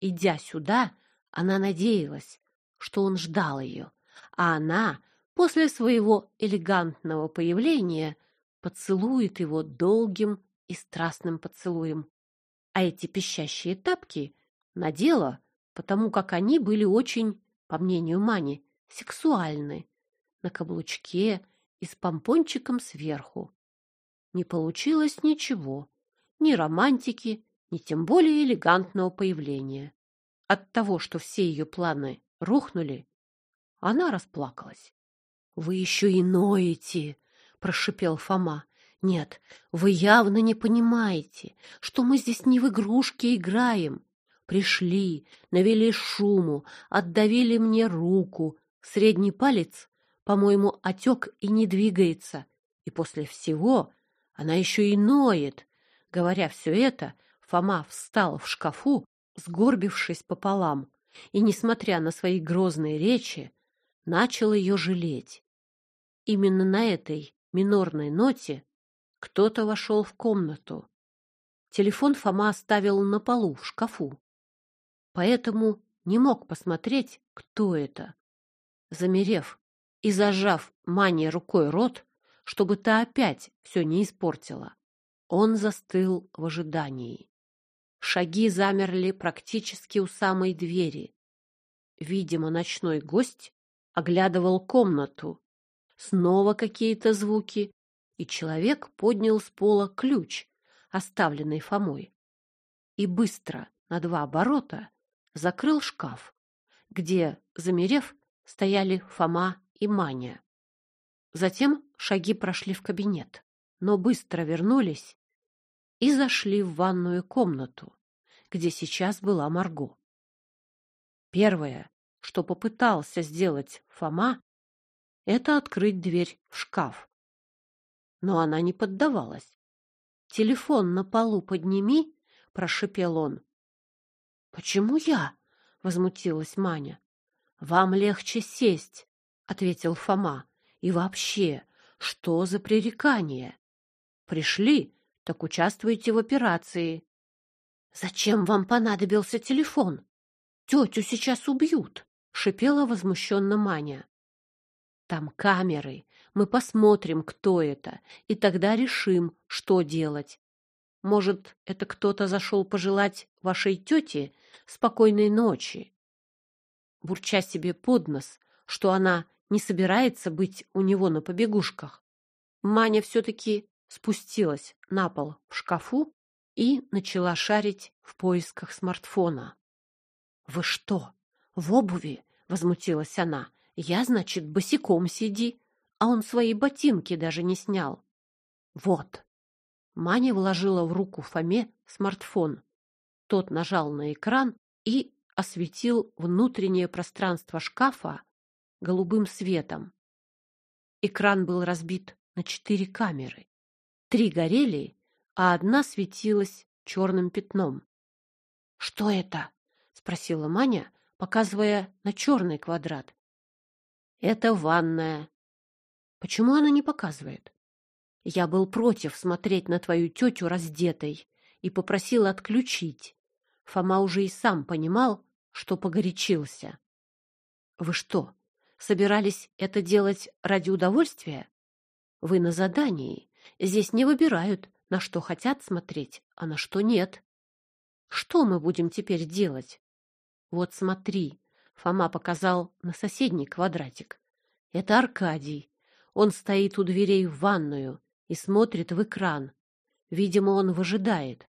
Speaker 1: Идя сюда, она надеялась, что он ждал ее, а она после своего элегантного появления поцелует его долгим и страстным поцелуем. А эти пищащие тапки надела, потому как они были очень, по мнению Мани, сексуальны, на каблучке и с помпончиком сверху. Не получилось ничего, ни романтики, ни тем более элегантного появления. От того, что все ее планы рухнули, она расплакалась. — Вы еще и ноете, — прошипел Фома. — Нет, вы явно не понимаете, что мы здесь не в игрушки играем. Пришли, навели шуму, отдавили мне руку. Средний палец, по-моему, отек и не двигается. И после всего она еще и ноет. Говоря все это, Фома встал в шкафу, сгорбившись пополам, и, несмотря на свои грозные речи, начал ее жалеть. Именно на этой минорной ноте кто-то вошел в комнату. Телефон Фома оставил на полу в шкафу, поэтому не мог посмотреть, кто это. Замерев и зажав Мане рукой рот, чтобы та опять все не испортила, он застыл в ожидании. Шаги замерли практически у самой двери. Видимо, ночной гость оглядывал комнату Снова какие-то звуки, и человек поднял с пола ключ, оставленный Фомой, и быстро на два оборота закрыл шкаф, где, замерев, стояли Фома и Маня. Затем шаги прошли в кабинет, но быстро вернулись и зашли в ванную комнату, где сейчас была Марго. Первое, что попытался сделать Фома, это открыть дверь в шкаф. Но она не поддавалась. «Телефон на полу подними», — прошипел он. «Почему я?» — возмутилась Маня. «Вам легче сесть», — ответил Фома. «И вообще, что за пререкание? Пришли, так участвуйте в операции». «Зачем вам понадобился телефон? Тетю сейчас убьют», — шипела возмущенно Маня. Там камеры. Мы посмотрим, кто это, и тогда решим, что делать. Может, это кто-то зашел пожелать вашей тете спокойной ночи? Бурча себе под нос, что она не собирается быть у него на побегушках, Маня все-таки спустилась на пол в шкафу и начала шарить в поисках смартфона. «Вы что, в обуви?» — возмутилась она. «Я, значит, босиком сиди, а он свои ботинки даже не снял». «Вот». Маня вложила в руку Фоме смартфон. Тот нажал на экран и осветил внутреннее пространство шкафа голубым светом. Экран был разбит на четыре камеры. Три горели, а одна светилась черным пятном. — Что это? — спросила Маня, показывая на черный квадрат. — Это ванная. — Почему она не показывает? Я был против смотреть на твою тетю раздетой и попросил отключить. Фома уже и сам понимал, что погорячился. — Вы что, собирались это делать ради удовольствия? Вы на задании. Здесь не выбирают, на что хотят смотреть, а на что нет. Что мы будем теперь делать? Вот смотри, Фома показал на соседний квадратик. Это Аркадий. Он стоит у дверей в ванную и смотрит в экран. Видимо, он выжидает.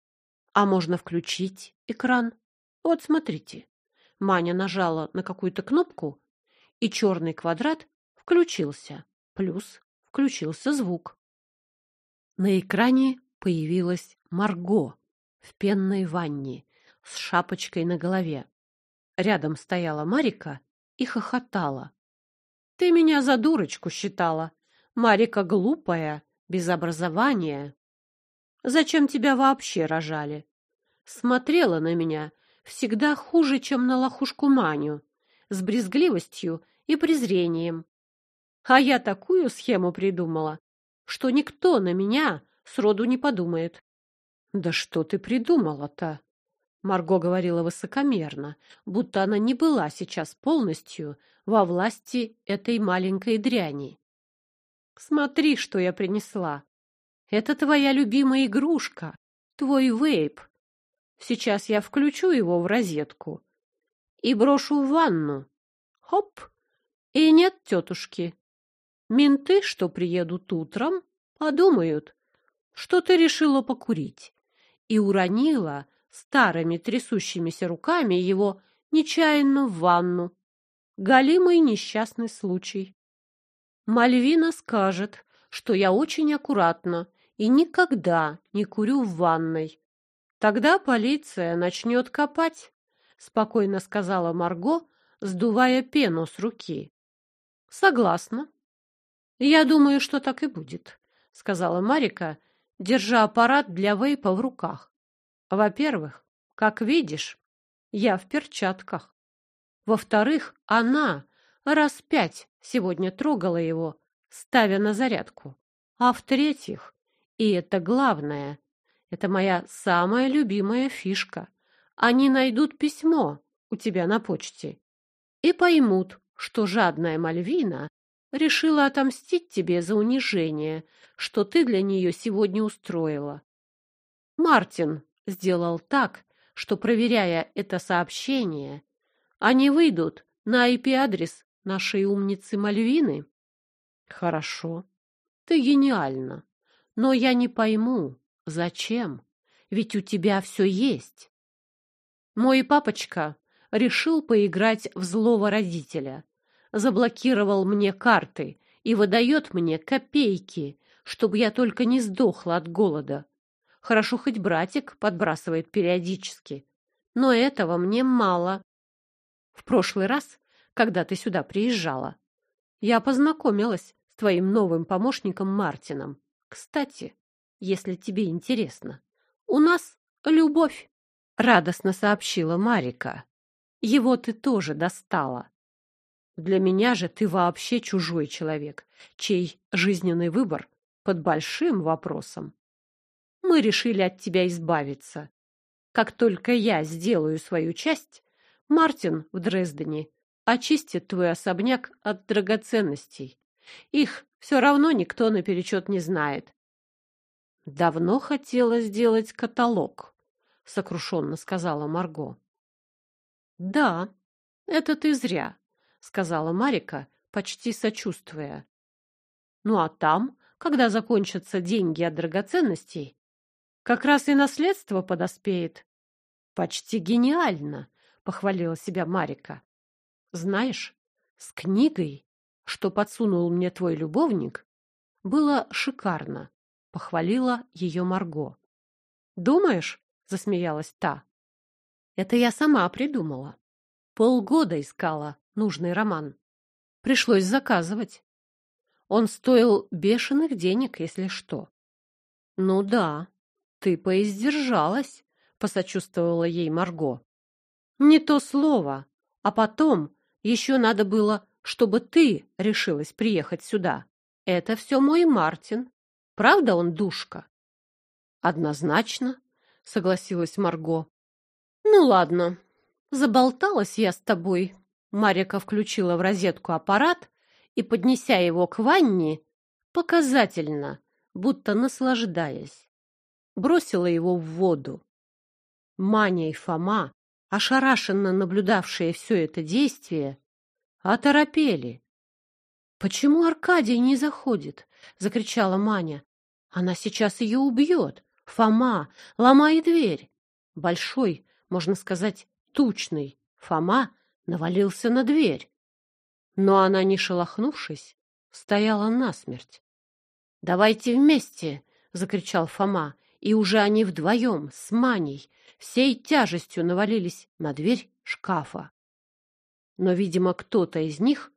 Speaker 1: А можно включить экран. Вот смотрите. Маня нажала на какую-то кнопку, и черный квадрат включился. Плюс включился звук. На экране появилась Марго в пенной ванне с шапочкой на голове. Рядом стояла Марика и хохотала. «Ты меня за дурочку считала. Марика глупая, без образования. Зачем тебя вообще рожали? Смотрела на меня всегда хуже, чем на лохушку Маню, с брезгливостью и презрением. А я такую схему придумала, что никто на меня сроду не подумает. Да что ты придумала-то? Марго говорила высокомерно, будто она не была сейчас полностью во власти этой маленькой дряни. Смотри, что я принесла. Это твоя любимая игрушка, твой вейп. Сейчас я включу его в розетку и брошу в ванну. Хоп! И нет тетушки. Менты, что приедут утром, подумают, что ты решила покурить, и уронила старыми трясущимися руками его нечаянно в ванну. Галимый несчастный случай. Мальвина скажет, что я очень аккуратна и никогда не курю в ванной. Тогда полиция начнет копать, — спокойно сказала Марго, сдувая пену с руки. — Согласна. «Я думаю, что так и будет», — сказала Марика, держа аппарат для вейпа в руках. «Во-первых, как видишь, я в перчатках. Во-вторых, она раз пять сегодня трогала его, ставя на зарядку. А в-третьих, и это главное, это моя самая любимая фишка, они найдут письмо у тебя на почте и поймут, что жадная Мальвина решила отомстить тебе за унижение, что ты для нее сегодня устроила. Мартин сделал так, что, проверяя это сообщение, они выйдут на IP-адрес нашей умницы Мальвины. Хорошо, ты гениальна, но я не пойму, зачем, ведь у тебя все есть. Мой папочка решил поиграть в злого родителя заблокировал мне карты и выдает мне копейки, чтобы я только не сдохла от голода. Хорошо, хоть братик подбрасывает периодически, но этого мне мало. В прошлый раз, когда ты сюда приезжала, я познакомилась с твоим новым помощником Мартином. Кстати, если тебе интересно, у нас любовь, — радостно сообщила Марика. Его ты тоже достала. Для меня же ты вообще чужой человек, чей жизненный выбор под большим вопросом. Мы решили от тебя избавиться. Как только я сделаю свою часть, Мартин в Дрездене очистит твой особняк от драгоценностей. Их все равно никто наперечет не знает. Давно хотела сделать каталог, сокрушенно сказала Марго. Да, это ты зря. — сказала Марика, почти сочувствуя. «Ну а там когда закончатся деньги от драгоценностей, как раз и наследство подоспеет. Почти гениально, похвалила себя Марика. Знаешь, с книгой, что подсунул мне твой любовник, было шикарно, похвалила ее Марго. Думаешь? засмеялась та. Это я сама придумала. Полгода искала нужный роман. Пришлось заказывать. Он стоил бешеных денег, если что. Ну да, ты поиздержалась, посочувствовала ей Марго. Не то слово. А потом еще надо было, чтобы ты решилась приехать сюда. Это все мой Мартин. Правда он душка? Однозначно, согласилась Марго. Ну ладно, заболталась я с тобой. Марика включила в розетку аппарат и, поднеся его к ванне, показательно, будто наслаждаясь, бросила его в воду. Маня и Фома, ошарашенно наблюдавшие все это действие, оторопели. «Почему Аркадий не заходит?» — закричала Маня. «Она сейчас ее убьет! Фома, ломай дверь!» Большой, можно сказать, тучный Фома навалился на дверь. Но она, не шелохнувшись, стояла насмерть. «Давайте вместе!» — закричал Фома, и уже они вдвоем с Маней всей тяжестью навалились на дверь шкафа. Но, видимо, кто-то из них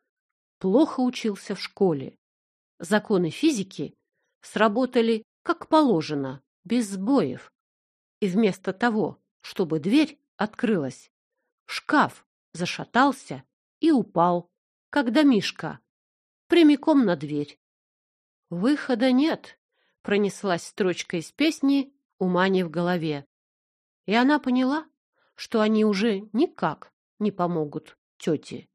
Speaker 1: плохо учился в школе. Законы физики сработали как положено, без сбоев. И вместо того, чтобы дверь открылась, шкаф зашатался и упал как домишка, прямиком на дверь. «Выхода нет», — пронеслась строчка из песни у Мани в голове. И она поняла, что они уже никак не помогут тете.